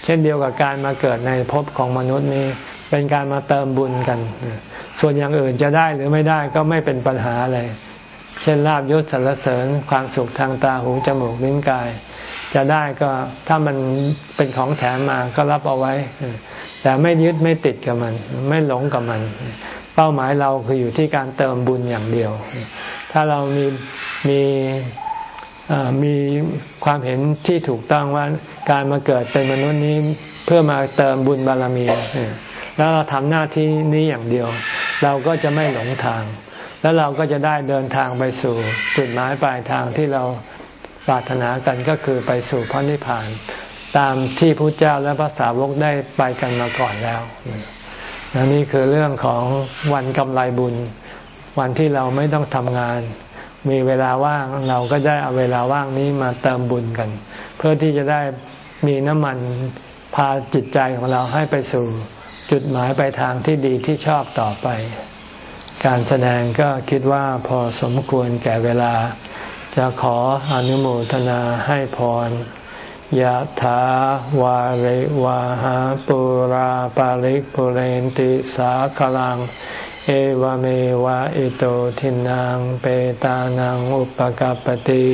เช่นเดียวกับการมาเกิดในภพของมนุษย์นี้ เป็นการมาเติมบุญกัน ส่วนอย่างอื่นจะได้หรือไม่ได้ก็ไม่เป็นปัญหาอะไร เช่นลาบยศสรรเสริญความสุขทางตาหูจมูกลิ้นกาย จะได้ก็ถ้ามันเป็นของแถมมาก็รับเอาไว้ แต่ไม่ยึดไม่ติดกับมัน ไม่หลงกับมัน เป้าหมายเราคืออยู่ที่การเติมบุญอย่างเดียว ถ้าเรามีมีมีความเห็นที่ถูกต้องว่าการมาเกิดเป็นมนุษย์นี้เพื่อมาเติมบุญบารมี แล้วเราทำหน้าที่นี้อย่างเดียว เราก็จะไม่หลงทาง แล้วเราก็จะได้เดินทางไปสู่จุดหมายปลายทางที่เรา ปรารถนากันก็คือไปสู่พระนิพพาน ตามที่พระเจ้าและพระสาวกได้ไปกันมาก่อนแล้วนนี่คือเรื่องของวันกำไรบุญ วันที่เราไม่ต้องทำงาน มีเวลาว่างเราก็ได้เอาเวลาว่างนี้มาเติมบุญกัน เพื่อที่จะได้มีน้ำมันพาจิตใจของเราให้ไปสู่จุดหมายไปทางที่ดีที่ชอบต่อไป การแสดงก็คิดว่าพอสมควรแก่เวลา จะขออนุโมทนาให้พรยะถาวาริวาหาปุราปาริกปุเรนติสากลัง เอวเมวะอิโตทินังเปตานังอุปกัปติ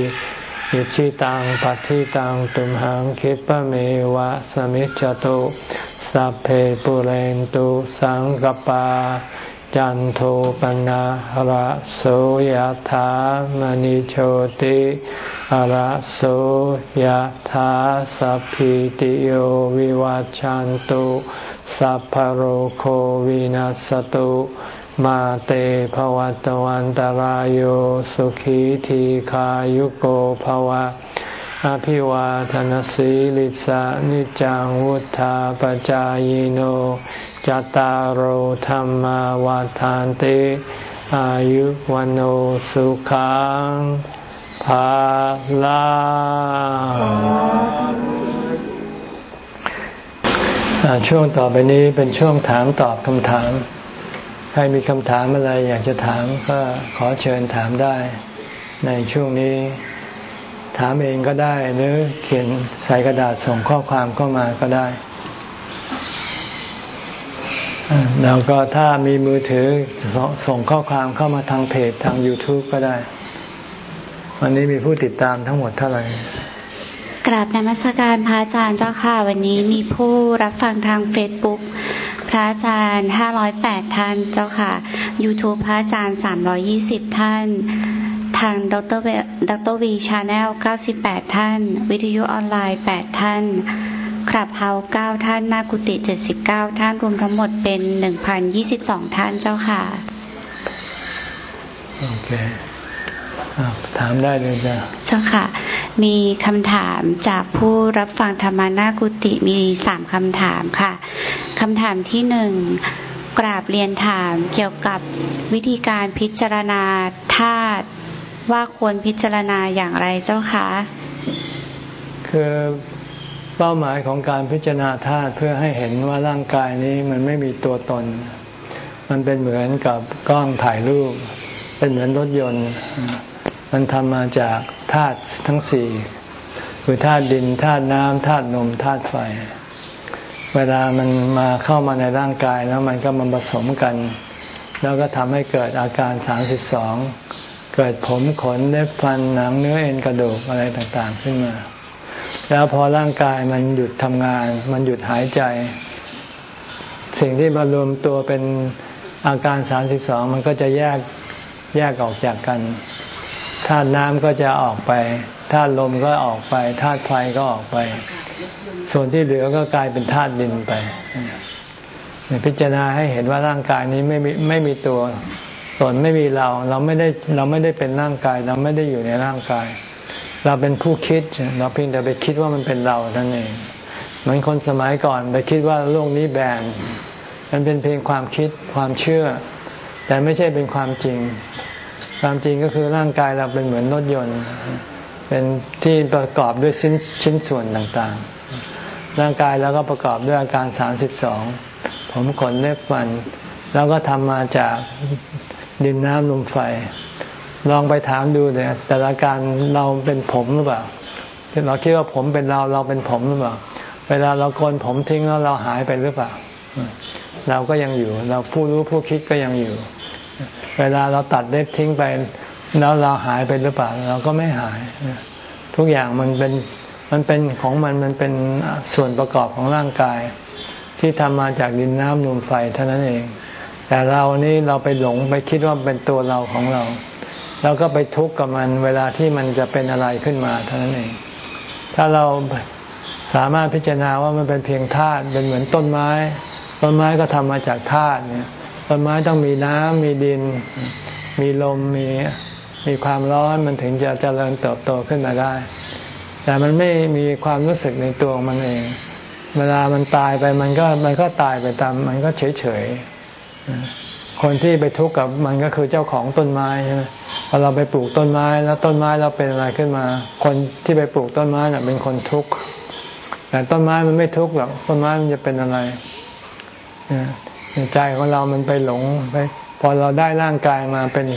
อิชิตังปัฏิตังตุมหังคิปะเมวะสมิจจตุสัพเพปุเรนตุสังกปา จันโทปนะระโสยธามณิโชติระโสยธาสัพพิติโยวิวัจจันตุสัพพโรโควินัสตุมาเตภวัตวันตารโยสุขีทีขายุโกภวะ อภิวาทนสีลิสานิจังวุธาปจายโนจตารโหธรรมวาทานติอายุวันโอสุขังภาลาช่วงต่อไปนี้เป็นช่วงถามตอบคำถาม ใครมีคำถามอะไรอยากจะถามก็ขอเชิญถามได้ในช่วงนี้ ถามเองก็ได้ หรือเขียนใส่กระดาษส่งข้อความเข้ามาก็ได้แล้วก็ถ้ามีมือถือส่งข้อความเข้ามาทางเพจทาง YouTube ก็ได้ วันนี้มีผู้ติดตามทั้งหมดเท่าไหร่กราบนมัสการพระอาจารย์เจ้าค่ะ วันนี้มีผู้รับฟังทางเฟซบุ๊กพระอาจารย์ 508 ท่านเจ้าค่ะ YouTube พระอาจารย์ 320 ท่าน ทางดร. ดร.วี Channel 98 ท่าน วิทยุออนไลน์ 8 ท่าน Clubhouse เก้าท่านหน้ากุฏิเจ็ดสิบเก้าท่าน รวมทั้งหมดเป็นหนึ่งพันยี่สิบสองท่านเจ้าค่ะ โอเคถามได้เลยจ้ะเจ้าค่ะ มีคำถามจากผู้รับฟังธรรมะหน้ากุฏิมีสามคำถามค่ะคำถามที่หนึ่งกราบเรียนถามเกี่ยวกับวิธีการพิจารณาธาตุ ว่าควรพิจารณาอย่างไรเจ้าคะคือเป้าหมายของการพิจารณาธาตุเพื่อให้เห็นว่าร่างกายนี้มันไม่มีตัวตน มันเป็นเหมือนกับกล้องถ่ายรูป เป็นเหมือนรถยนต์ มันทำมาจากธาตุทั้งสี่คือธาตุดินธาตุน้ำธาตุลมธาตุไฟ เวลามันมาเข้ามาในร่างกายแล้วมันก็มันผสมกัน แล้วก็ทำให้เกิดอาการสามสิบสอง เกิดผมขนเล็บฟันหนังเนื้อเอ็นกระดูกอะไรต่างๆขึ้นมา แล้วพอร่างกายมันหยุดทำงาน มันหยุดหายใจ สิ่งที่มารวมตัวเป็นอาการสามสิบสองมันก็จะแยกแยกออกจากกันธาตุน้ำก็จะออกไปธาตุลมก็ออกไปธาตุไฟก็ออกไป ส่วนที่เหลือก็กลายเป็นธาตุดินไปพิจารณาให้เห็นว่าร่างกายนี้ไม่มีไม่มีตัว ตนไม่มีเราเราไม่ได้เราไม่ได้เป็นร่างกาย เราไม่ได้อยู่ในร่างกาย เราเป็นผู้คิดเราเพียงแต่ไปคิดว่ามันเป็นเรานั่นเองเหมือนคนสมัยก่อนไปคิดว่าโลกนี้แบนมันเป็นเพียงความคิดความเชื่อ แต่ไม่ใช่เป็นความจริง ความจริงก็คือร่างกายเราเป็นเหมือนรถยนต์ เป็นที่ประกอบด้วยชิ้นชิ้นส่วนต่างๆ ร่างกายเราก็ประกอบด้วยอาการสามสิบสองผมขนเล็บฟัน แล้วก็ทำมาจาก ดินน้ำลมไฟ ลองไปถามดูเนี่ยแต่ละการเราเป็นผมหรือเปล่าเราคิดว่าผมเป็นเราเราเป็นผมหรือเปล่า เวลาเราโกนผมทิ้งแล้วเราหายไปหรือเปล่า เราก็ยังอยู่ เราผู้รู้ผู้คิดก็ยังอยู่ เวลาเราตัดเล็บทิ้งไป แล้วเราหายไปหรือเปล่า เราก็ไม่หาย ทุกอย่างมันเป็นมันเป็นของมันมันเป็นส่วนประกอบของร่างกาย ที่ทำมาจากดินน้ำลมไฟเท่านั้นเอง แต่เรานี่เราไปหลงไปคิดว่าเป็นตัวเราของเรา เราก็ไปทุกข์กับมันเวลาที่มันจะเป็นอะไรขึ้นมาเท่านั้นเอง ถ้าเราสามารถพิจารณาว่ามันเป็นเพียงธาตุเป็นเหมือนต้นไม้ ต้นไม้ก็ทำมาจากธาตุเนี่ยต้นไม้ต้องมีน้ำมีดิน มีลมมีมีความร้อนมันถึงจะเจริญเติบโตขึ้นมาได้ แต่มันไม่มีความรู้สึกในตัวมันเอง เวลามันตายไปมันก็มันก็ตายไปตาม มันก็เฉยเฉย คนที่ไปทุกข์กับมันก็คือเจ้าของต้นไม้ใช่ไหมพอเราไปปลูกต้นไม้แล้วต้นไม้เราเป็นอะไรขึ้นมา คนที่ไปปลูกต้นไม้น่ะเป็นคนทุกข์แต่ต้นไม้มันไม่ทุกข์หรอกต้นไม้มันจะเป็นอะไรใจของเรามันไปหลงไปพอเราได้ร่างกายมาเป็น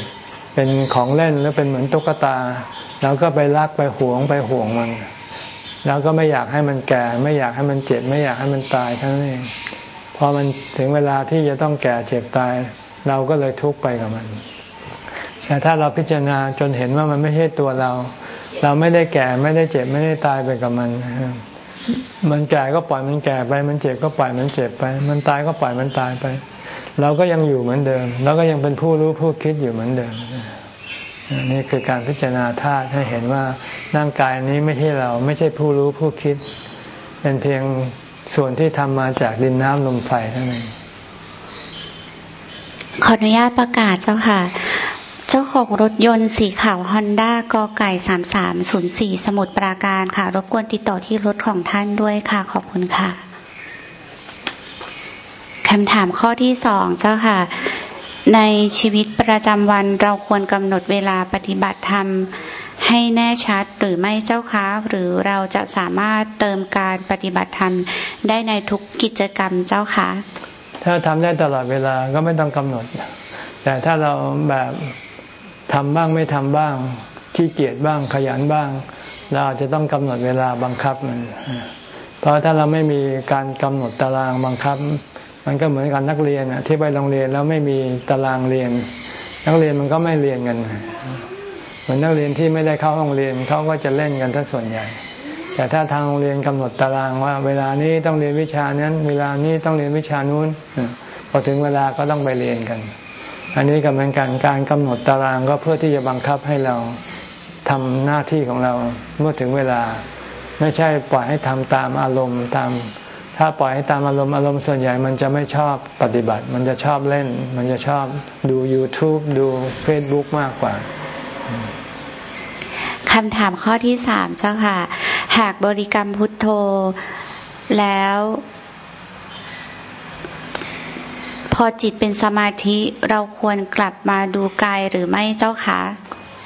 เป็นของเล่นหรือเป็นเหมือนตุ๊กตาเราก็ไปรักไปหวงไปห่วงมัน แล้วก็ไม่อยากให้มันแก่ ไม่อยากให้มันเจ็บ ไม่อยากให้มันตายทั้งนั้นเอง พอมันถึงเวลาที่จะต้องแก่เจ็บตาย เราก็เลยทุกข์ไปกับมัน แต่ถ้าเราพิจารณาจนเห็นว่ามันไม่ใช่ตัวเรา เราไม่ได้แก่ไม่ได้เจ็บไม่ได้ตายไปกับมัน มันแก่ก็ปล่อยมันแก่ไป มันเจ็บก็ปล่อยมันเจ็บไป มันตายก็ปล่อยมันตายไป เราก็ยังอยู่เหมือนเดิมเราก็ยังเป็นผู้รู้ผู้คิดอยู่เหมือนเดิมนี่คือการพิจารณาธาตุให้เห็นว่าร่างกายนี้ไม่ใช่เราไม่ใช่ผู้รู้ผู้คิด เป็นเพียง ส่วนที่ทำมาจากดินน้ำลมไฟเท่านั้นขออนุญาตประกาศเจ้าค่ะ เจ้าของรถยนต์สีขาวฮอนด้ากอไก่สามสามศูนย์สี่สมุดปราการค่ะ รบกวนติดต่อที่รถของท่านด้วยค่ะ ขอบคุณค่ะคำถามข้อที่สองเจ้าค่ะ ในชีวิตประจำวันเราควรกำหนดเวลาปฏิบัติธรรม ให้แน่ชัดหรือไม่เจ้าคะ หรือเราจะสามารถเติมการปฏิบัติธรรมได้ในทุกกิจกรรมเจ้าคะถ้าทำได้ตลอดเวลาก็ไม่ต้องกำหนด แต่ถ้าเราแบบทำบ้างไม่ทำบ้างขี้เกียจบ้างขยันบ้าง เราอาจจะต้องกำหนดเวลาบังคับมัน เพราะถ้าเราไม่มีการกำหนดตารางบังคับ มันก็เหมือนกับนักเรียนที่ไปโรงเรียนแล้วไม่มีตารางเรียน นักเรียนมันก็ไม่เรียนกัน เหมือนนักเรียนที่ไม่ได้เข้าห้องเรียนเขาก็จะเล่นกันทั้งส่วนใหญ่ แต่ถ้าทางโรงเรียนกำหนดตารางว่า เวลานี้ต้องเรียนวิชานั้น เวลานี้ต้องเรียนวิชานู้นพอถึงเวลาก็ต้องไปเรียนกัน อันนี้ก็เป็นการการกำหนดตารางก็เพื่อที่จะบังคับให้เราทำหน้าที่ของเราเมื่อถึงเวลา ไม่ใช่ปล่อยให้ทำตามอารมณ์ตามถ้าปล่อยให้ตามอารมณ์อารมณ์ส่วนใหญ่มันจะไม่ชอบปฏิบัติ มันจะชอบเล่น มันจะชอบดู YouTube ดู Facebook มากกว่า คำถามข้อที่สามเจ้าค่ะ หากบริกรรมพุทโธแล้ว พอจิตเป็นสมาธิเราควรกลับมาดูกายหรือไม่เจ้าคะ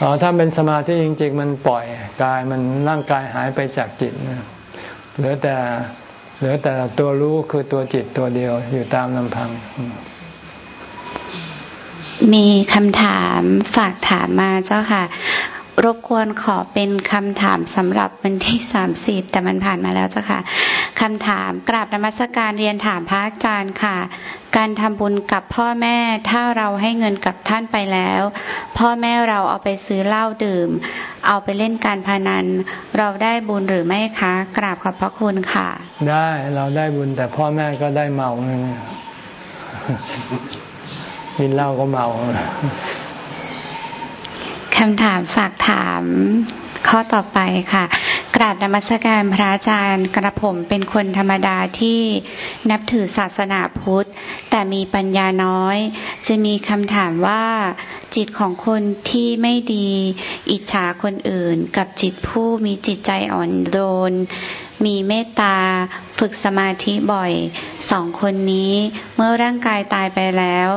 อ๋อถ้าเป็นสมาธิจริง ๆ มันปล่อยกายมันร่างกายหายไปจากจิตเหลือแต่เหลือแต่ตัวรู้คือตัวจิตตัวเดียวอยู่ตามลำพัง มีคำถามฝากถามมาเจ้าค่ะ รบกวนขอเป็นคำถามสำหรับวันที่สามสิบแต่มันผ่านมาแล้วเจ้ะค่ะคำถามกราบนมัสการเรียนถามพระอาจารย์ค่ะ การทำบุญกับพ่อแม่ ถ้าเราให้เงินกับท่านไปแล้ว พ่อแม่เราเอาไปซื้อเหล้าดื่ม เอาไปเล่นการพนัน เราได้บุญหรือไม่คะ กราบขอบพระคุณค่ะ ได้เราได้บุญแต่พ่อแม่ก็ได้เมาเงิน กินเหล้าก็เมาคำถามฝากถามข้อต่อไปค่ะกราบนมัสการพระอาจารย์กระผมเป็นคนธรรมดาที่นับถือศาสนาพุทธ แต่มีปัญญาน้อย จะมีคำถามว่า จิตของคนที่ไม่ดีอิจฉาคนอื่น กับจิตผู้มีจิตใจอ่อนโยนมีเมตตาฝึกสมาธิบ่อย สองคนนี้เมื่อร่างกายตายไปแล้ว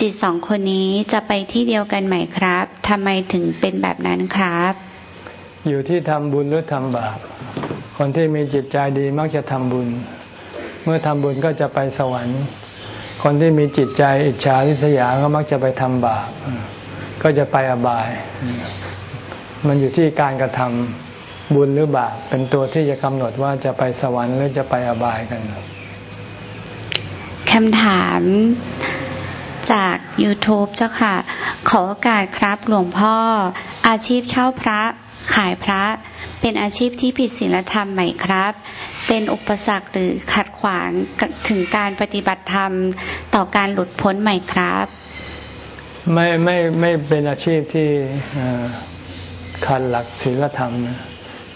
จิตสองคนนี้จะไปที่เดียวกันไหมครับทำไมถึงเป็นแบบนั้นครับ อยู่ที่ทำบุญหรือทำบาปคนที่มีจิตใจดีมักจะทำบุญ เมื่อทำบุญก็จะไปสวรรค์ คนที่มีจิตใจอิจฉาริษยาก็มักจะไปทำบาป ก็จะไปอบาย มันอยู่ที่การกระทำบุญหรือบาปเป็นตัวที่จะกำหนดว่าจะไปสวรรค์หรือจะไปอบายกันคำถามจาก YouTube เจ้าค่ะ ขอโอกาสครับหลวงพ่อ อาชีพเช่าพระขายพระ เป็นอาชีพที่ผิดศีลธรรมไหมครับ เป็นอุปสรรคหรือขัดขวางถึงการปฏิบัติธรรมต่อการหลุดพ้นไหมครับ ไม่ไม่ไม่เป็นอาชีพที่ขัดหลักศีลธรรมนะ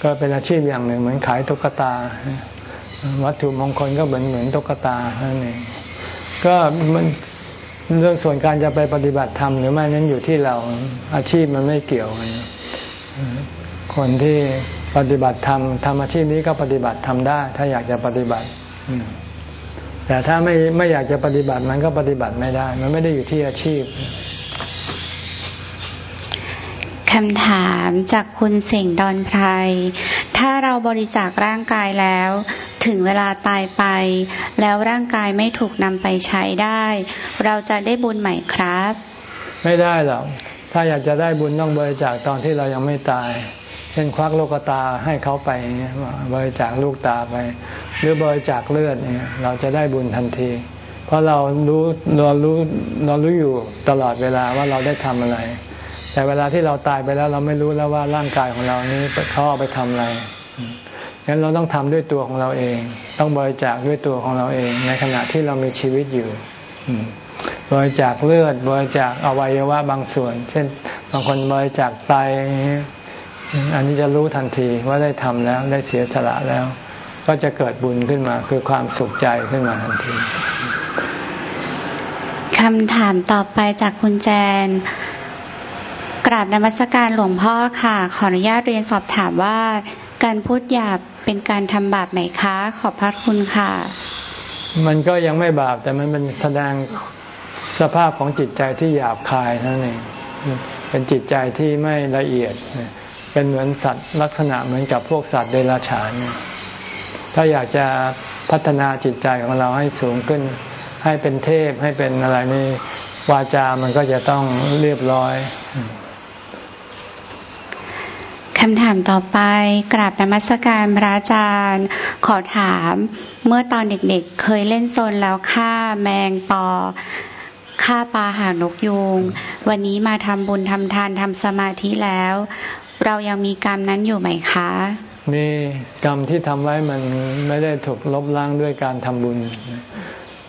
ก็เป็นอาชีพอย่างหนึ่ง เหมือนขายตุ๊กตา วัตถุมงคลก็เหมือนเหมือนตุ๊กตานั่นเองก็มันเรื่องส่วนการจะไปปฏิบัติธรรมหรือไม่นั้นอยู่ที่เราอาชีพมันไม่เกี่ยวกันคนที่ปฏิบัติธรรมทำอาชีพนี้ก็ปฏิบัติทำได้ ถ้าอยากจะปฏิบัติ แต่ถ้าไม่ไม่อยากจะปฏิบัติมันก็ปฏิบัติไม่ได้ มันไม่ได้อยู่ที่อาชีพคำถามจากคุณเสิงดอนไพรถ้าเราบริจาคร่างกายแล้ว ถึงเวลาตายไป แล้วร่างกายไม่ถูกนำไปใช้ได้ เราจะได้บุญไหมครับ ไม่ได้หรอก ถ้าอยากจะได้บุญต้องบริจาคตอนที่เรายังไม่ตาย เช่นควักลูกตาให้เขาไปบริจาคลูกตาไป หรือบริจาคเลือดเนี่ยเราจะได้บุญทันที เพราะเรารู้เรารู้เรารู้อยู่ตลอดเวลาว่าเราได้ทำอะไร แต่เวลาที่เราตายไปแล้วเราไม่รู้แล้วว่าร่างกายของเรานี้เขาเอาไปทำอะไรงั้นเราต้องทำด้วยตัวของเราเอง ต้องบริจาคด้วยตัวของเราเอง ในขณะที่เรามีชีวิตอยู่บริจาคเลือดบริจาคอวัยวะบางส่วน เช่นบางคนบริจาคไตอันนี้จะรู้ทันทีว่าได้ทำแล้วได้เสียสละแล้ว ก็จะเกิดบุญขึ้นมา คือความสุขใจขึ้นมาทันทีคำถามต่อไปจากคุณแจน กราบนมัสการหลวงพ่อค่ะ ขออนุญาตเรียนสอบถามว่า การพูดหยาบเป็นการทำบาปไหมคะ ขอบพระคุณค่ะ มันก็ยังไม่บาปแต่มันเป็นแสดงสภาพของจิตใจที่หยาบคายนั่นเองเป็นจิตใจที่ไม่ละเอียด เป็นเหมือนสัตว์ลักษณะเหมือนกับพวกสัตว์เดรัจฉาน ถ้าอยากจะพัฒนาจิตใจของเราให้สูงขึ้น ให้เป็นเทพให้เป็นอะไรนี่วาจามันก็จะต้องเรียบร้อยคำถามต่อไปกราบนมัสการพระอาจารย์ ขอถามเมื่อตอนเด็กๆเคยเล่นโซนแล้วฆ่าแมงปอฆ่าปลาหางนกยูงวันนี้มาทำบุญทำทานทำสมาธิแล้ว เรายังมีกรรมนั้นอยู่ไหมคะ มีกรรมที่ทำไว้มันไม่ได้ถูกลบล้างด้วยการทำบุญ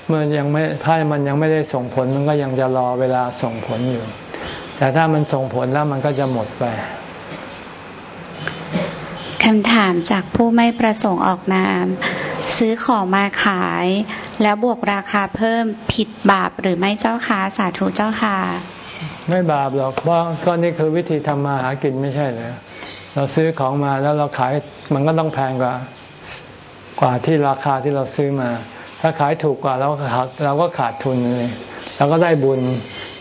เมื่อยังไม่ถ้ามันยังไม่ได้ส่งผลมันก็ยังจะรอเวลาส่งผลอยู่ แต่ถ้ามันส่งผลแล้วมันก็จะหมดไปคำถามจากผู้ไม่ประสงค์ออกนาม ซื้อของมาขาย แล้วบวกราคาเพิ่มผิดบาปหรือไม่เจ้าคะสาธุเจ้าค่ะ ไม่บาปหรอกเพราะก็นี่คือวิธีทำมาหากินไม่ใช่เหรอ เราซื้อของมาแล้วเราขายมันก็ต้องแพงกว่ากว่าที่ราคาที่เราซื้อมา ถ้าขายถูกกว่าเราก็ขาดเราก็ขาดทุนเลยเราก็ได้บุญ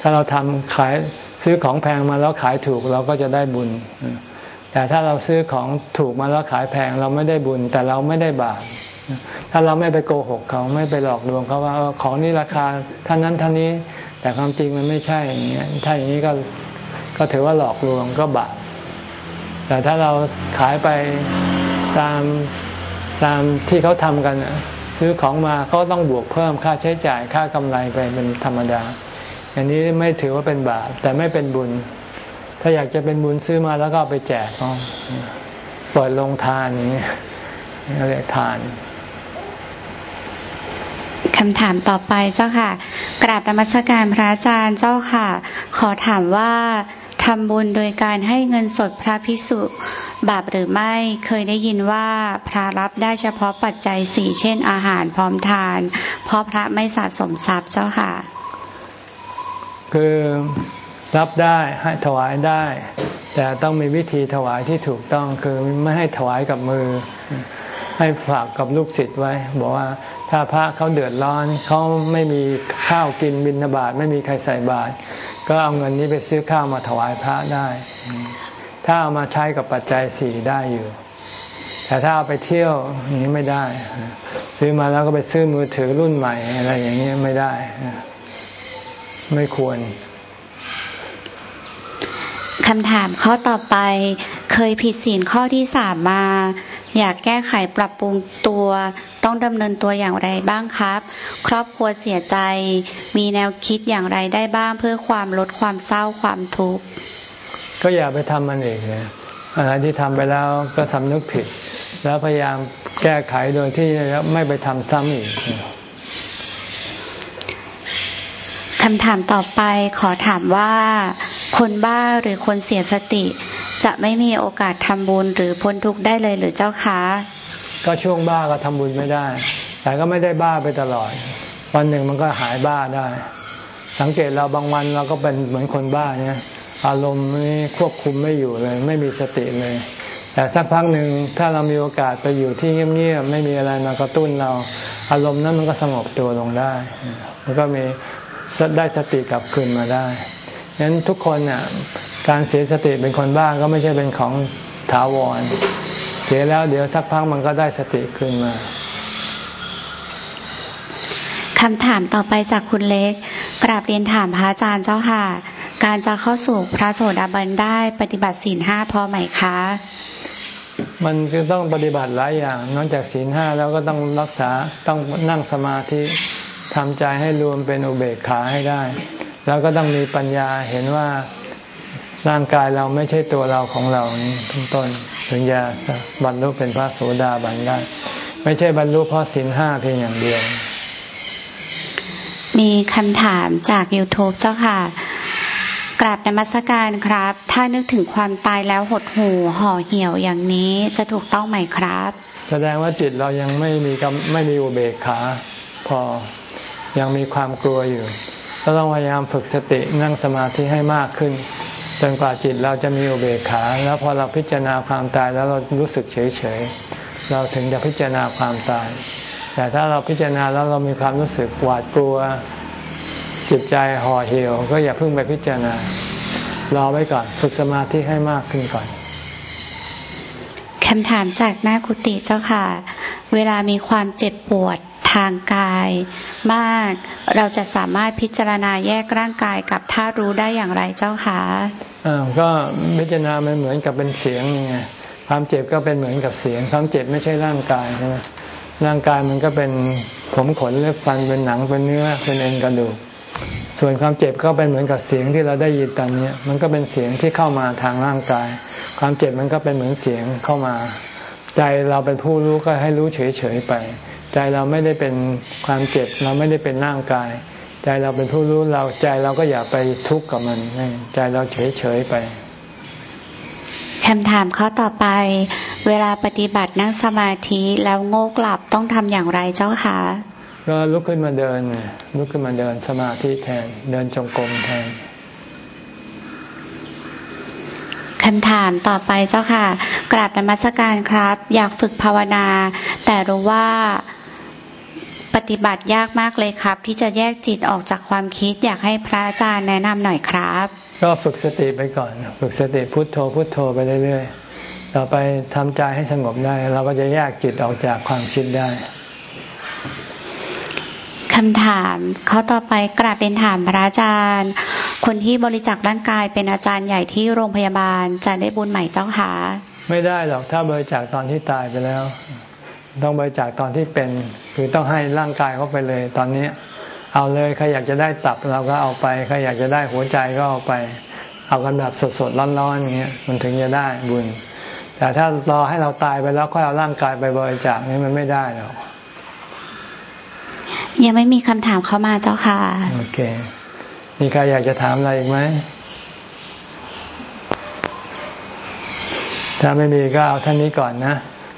ถ้าเราทำขายซื้อของแพงมาแล้วขายถูกเราก็จะได้บุญ แต่ถ้าเราซื้อของถูกมาแล้วขายแพงเราไม่ได้บุญ แต่เราไม่ได้บาปถ้าเราไม่ไปโกหกเขาไม่ไปหลอกลวงเขาว่าของนี้ราคาท่านั้นเท่านี้ แต่ความจริงมันไม่ใช่อย่างเงี้ยถ้าอย่างนี้ก็ก็ถือว่าหลอกลวงก็บาป แต่ถ้าเราขายไปตามตามที่เขาทำกัน ซื้อของมาเขาต้องบวกเพิ่มค่าใช้จ่ายค่ากำไรไปเป็นธรรมดา อย่างนี้ไม่ถือว่าเป็นบาปแต่ไม่เป็นบุญ ถ้าอยากจะเป็นบุญซื้อมาแล้วก็ไปแจกเขาเปิดลงทานอย่างนี้เรียกทานคำถามต่อไปเจ้าค่ะ กราบธรรมสการพระอาจารย์เจ้าค่ะ ขอถามว่า ทำบุญโดยการให้เงินสดพระพิสุบาปหรือไม่เคยได้ยินว่าพระรับได้เฉพาะปัจจัยสี่เช่นอาหารพร้อมทาน เพราะพระไม่สะสมทรัพย์เจ้าค่ะ คือรับได้ให้ถวายได้ แต่ต้องมีวิธีถวายที่ถูกต้องคือไม่ให้ถวายกับมือ ให้ฝากกับลูกศิษย์ไว้ บอกว่าถ้าพระเขาเดือดร้อนเขาไม่มีข้าวกินบิณฑบาตไม่มีใครใส่บาตร ก็เอาเงินนี้ไปซื้อข้าวมาถวายพระได้ ถ้าเอามาใช้กับปัจจัยสี่ได้อยู่ แต่ถ้าเอาไปเที่ยวอย่างนี้ไม่ได้ ซื้อมาแล้วก็ไปซื้อมือถือรุ่นใหม่อะไรอย่างนี้ไม่ได้ ไม่ควรคำถามข้อต่อไป เคยผิดศีลข้อที่สามมา อยากแก้ไขปรับปรุงตัว ต้องดำเนินตัวอย่างไรบ้างครับ ครอบครัวเสียใจ มีแนวคิดอย่างไรได้บ้างเพื่อความลดความเศร้าความทุกข์ก็อย่าไปทำมันเองเลยอะไรที่ทำไปแล้วก็สำนึกผิด แล้วพยายามแก้ไขโดยที่ไม่ไปทำซ้ำอีกคำถามต่อไปขอถามว่า คนบ้าหรือคนเสียสติ จะไม่มีโอกาสทำบุญหรือพ้นทุกข์ได้เลยหรือเจ้าคะก็ช่วงบ้าก็ทำบุญไม่ได้ แต่ก็ไม่ได้บ้าไปตลอด วันหนึ่งมันก็หายบ้าได้ สังเกตเราบางวันเราก็เป็นเหมือนคนบ้าเนี่ยอารมณ์นี้ควบคุมไม่อยู่เลย ไม่มีสติเลย แต่สักพักหนึ่งถ้าเรามีโอกาสไปอยู่ที่เงียบๆไม่มีอะไรมากระตุ้นเรา อารมณ์นั้นมันก็สงบตัวลงได้ มันก็มีได้สติกลับคืนมาได้ฉะนั้นทุกคนเนี่ย การเสียสติเป็นคนบ้าก็ไม่ใช่เป็นของถาวร เสียแล้วเดี๋ยวสักพักมันก็ได้สติขึ้นมาคำถามต่อไปจากคุณเล็ก กราบเรียนถามพระอาจารย์เจ้าค่ะกการจะเข้าสู่พระโสดาบันได้ปฏิบัติศีลห้าพอไหมคะ มันจะต้องปฏิบัติหลายอย่าง นอกจากศีลห้าแล้วก็ต้องรักษาต้องนั่งสมาธิทำใจให้รวมเป็นอุเบกขาให้ได้ แล้วก็ต้องมีปัญญาเห็นว่า ร่างกายเราไม่ใช่ตัวเราของเรานี้ทุกต้นถึงจะบรรลุเป็นพระโสดาบันได้ ไม่ใช่บรรลุเพราะศีลห้าเพียงอย่างเดียว มีคำถามจาก YouTube เจ้าค่ะกราบนมัสการครับ ถ้านึกถึงความตายแล้วหดหู่ห่อเหี่ยวอย่างนี้จะถูกต้องไหมครับ แสดงว่าจิตเรายังไม่มีกำไม่มีอุเบกขาพอยังมีความกลัวอยู่ก็ต้องพยายามฝึกสตินั่งสมาธิให้มากขึ้น จนกว่าจิตเราจะมีอุเบกขา แล้วพอเราพิจารณาความตายแล้วเรารู้สึกเฉยเฉยเราถึงจะพิจารณาความตาย แต่ถ้าเราพิจารณาแล้วเรามีความรู้สึกหวาดกลัว จิตใจห่อเหี่ยว ก็อย่าเพิ่งไปพิจารณารอไว้ก่อนฝึกสมาธิให้มากขึ้นก่อนคำถามจากหน้ากุฏิเจ้าค่ะ เวลามีความเจ็บปวด ทางกายมาก เราจะสามารถพิจารณาแยกร่างกายกับธารู้ได้อย่างไรเจ้าคะอ้าวก็พิจารณามันเหมือนกับเป็นเสียงไงความเจ็บก็เป็นเหมือนกับเสียง ความเจ็บไม่ใช่ร่างกายใช่ไหมร่างกายมันก็เป็นผมขนเลือดฟันเป็นหนังเป็นเนื้อเป็นเอ็นกระดูกส่วนความเจ็บก็เป็นเหมือนกับเสียงที่เราได้ยินตอนนี้มันก็เป็นเสียงที่เข้ามาทางร่างกาย ความเจ็บมันก็เป็นเหมือนเสียงเข้ามา ใจเราเป็นผู้รู้ก็ให้รู้เฉยๆไป ใจเราไม่ได้เป็นความเจ็บ เราไม่ได้เป็นร่างกาย ใจเราเป็นผู้รู้เราใจเราก็อย่าไปทุกข์กับมัน ใจเราเฉยๆไปคำถามข้อต่อไป เวลาปฏิบัตินั่งสมาธิแล้วโงกหลับต้องทำอย่างไรเจ้าคะก็ลุกขึ้นมาเดินลุกขึ้นมาเดินสมาธิแทน เดินจงกรมแทนคำถามต่อไปเจ้าค่ะ กราบนมัสการครับ อยากฝึกภาวนา แต่รู้ว่า ปฏิบัติยากมากเลยครับ ที่จะแยกจิตออกจากความคิดอยากให้พระอาจารย์แนะนำหน่อยครับ ก็ฝึกสติไปก่อน ฝึกสติพุโทโธพุโทโธไปเรื่อยๆต่อไปทำใจให้สงบได้ เราก็จะแยกจิตออกจากความคิดได้คำถามเขาต่อไปกราบเป็นถามพระอาจารย์ คนที่บริจาคร่างกายเป็นอาจารย์ใหญ่ที่โรงพยาบาลจะได้บุญใหม่เจ้าคะไม่ได้หรอกถ้าบริจาคตอนที่ตายไปแล้ว ต้องบริจาคตอนที่เป็น คือต้องให้ร่างกายเขาไปเลย ตอนนี้ เอาเลยใครอยากจะได้ตับเราก็เอาไปใครอยากจะได้หัวใจก็เอาไป เอากันแบบสดๆร้อนๆอย่างเงี้ยมันถึงจะได้บุญ แต่ถ้ารอให้เราตายไปแล้วค่อยเอาร่างกายไปบริจาคนี่มันไม่ได้หรอกยังไม่มีคำถามเข้ามาเจ้าค่ะโอเคมีใครอยากจะถามอะไรอีกไหมถ้าไม่มีก็เอาท่านนี้ก่อนนะ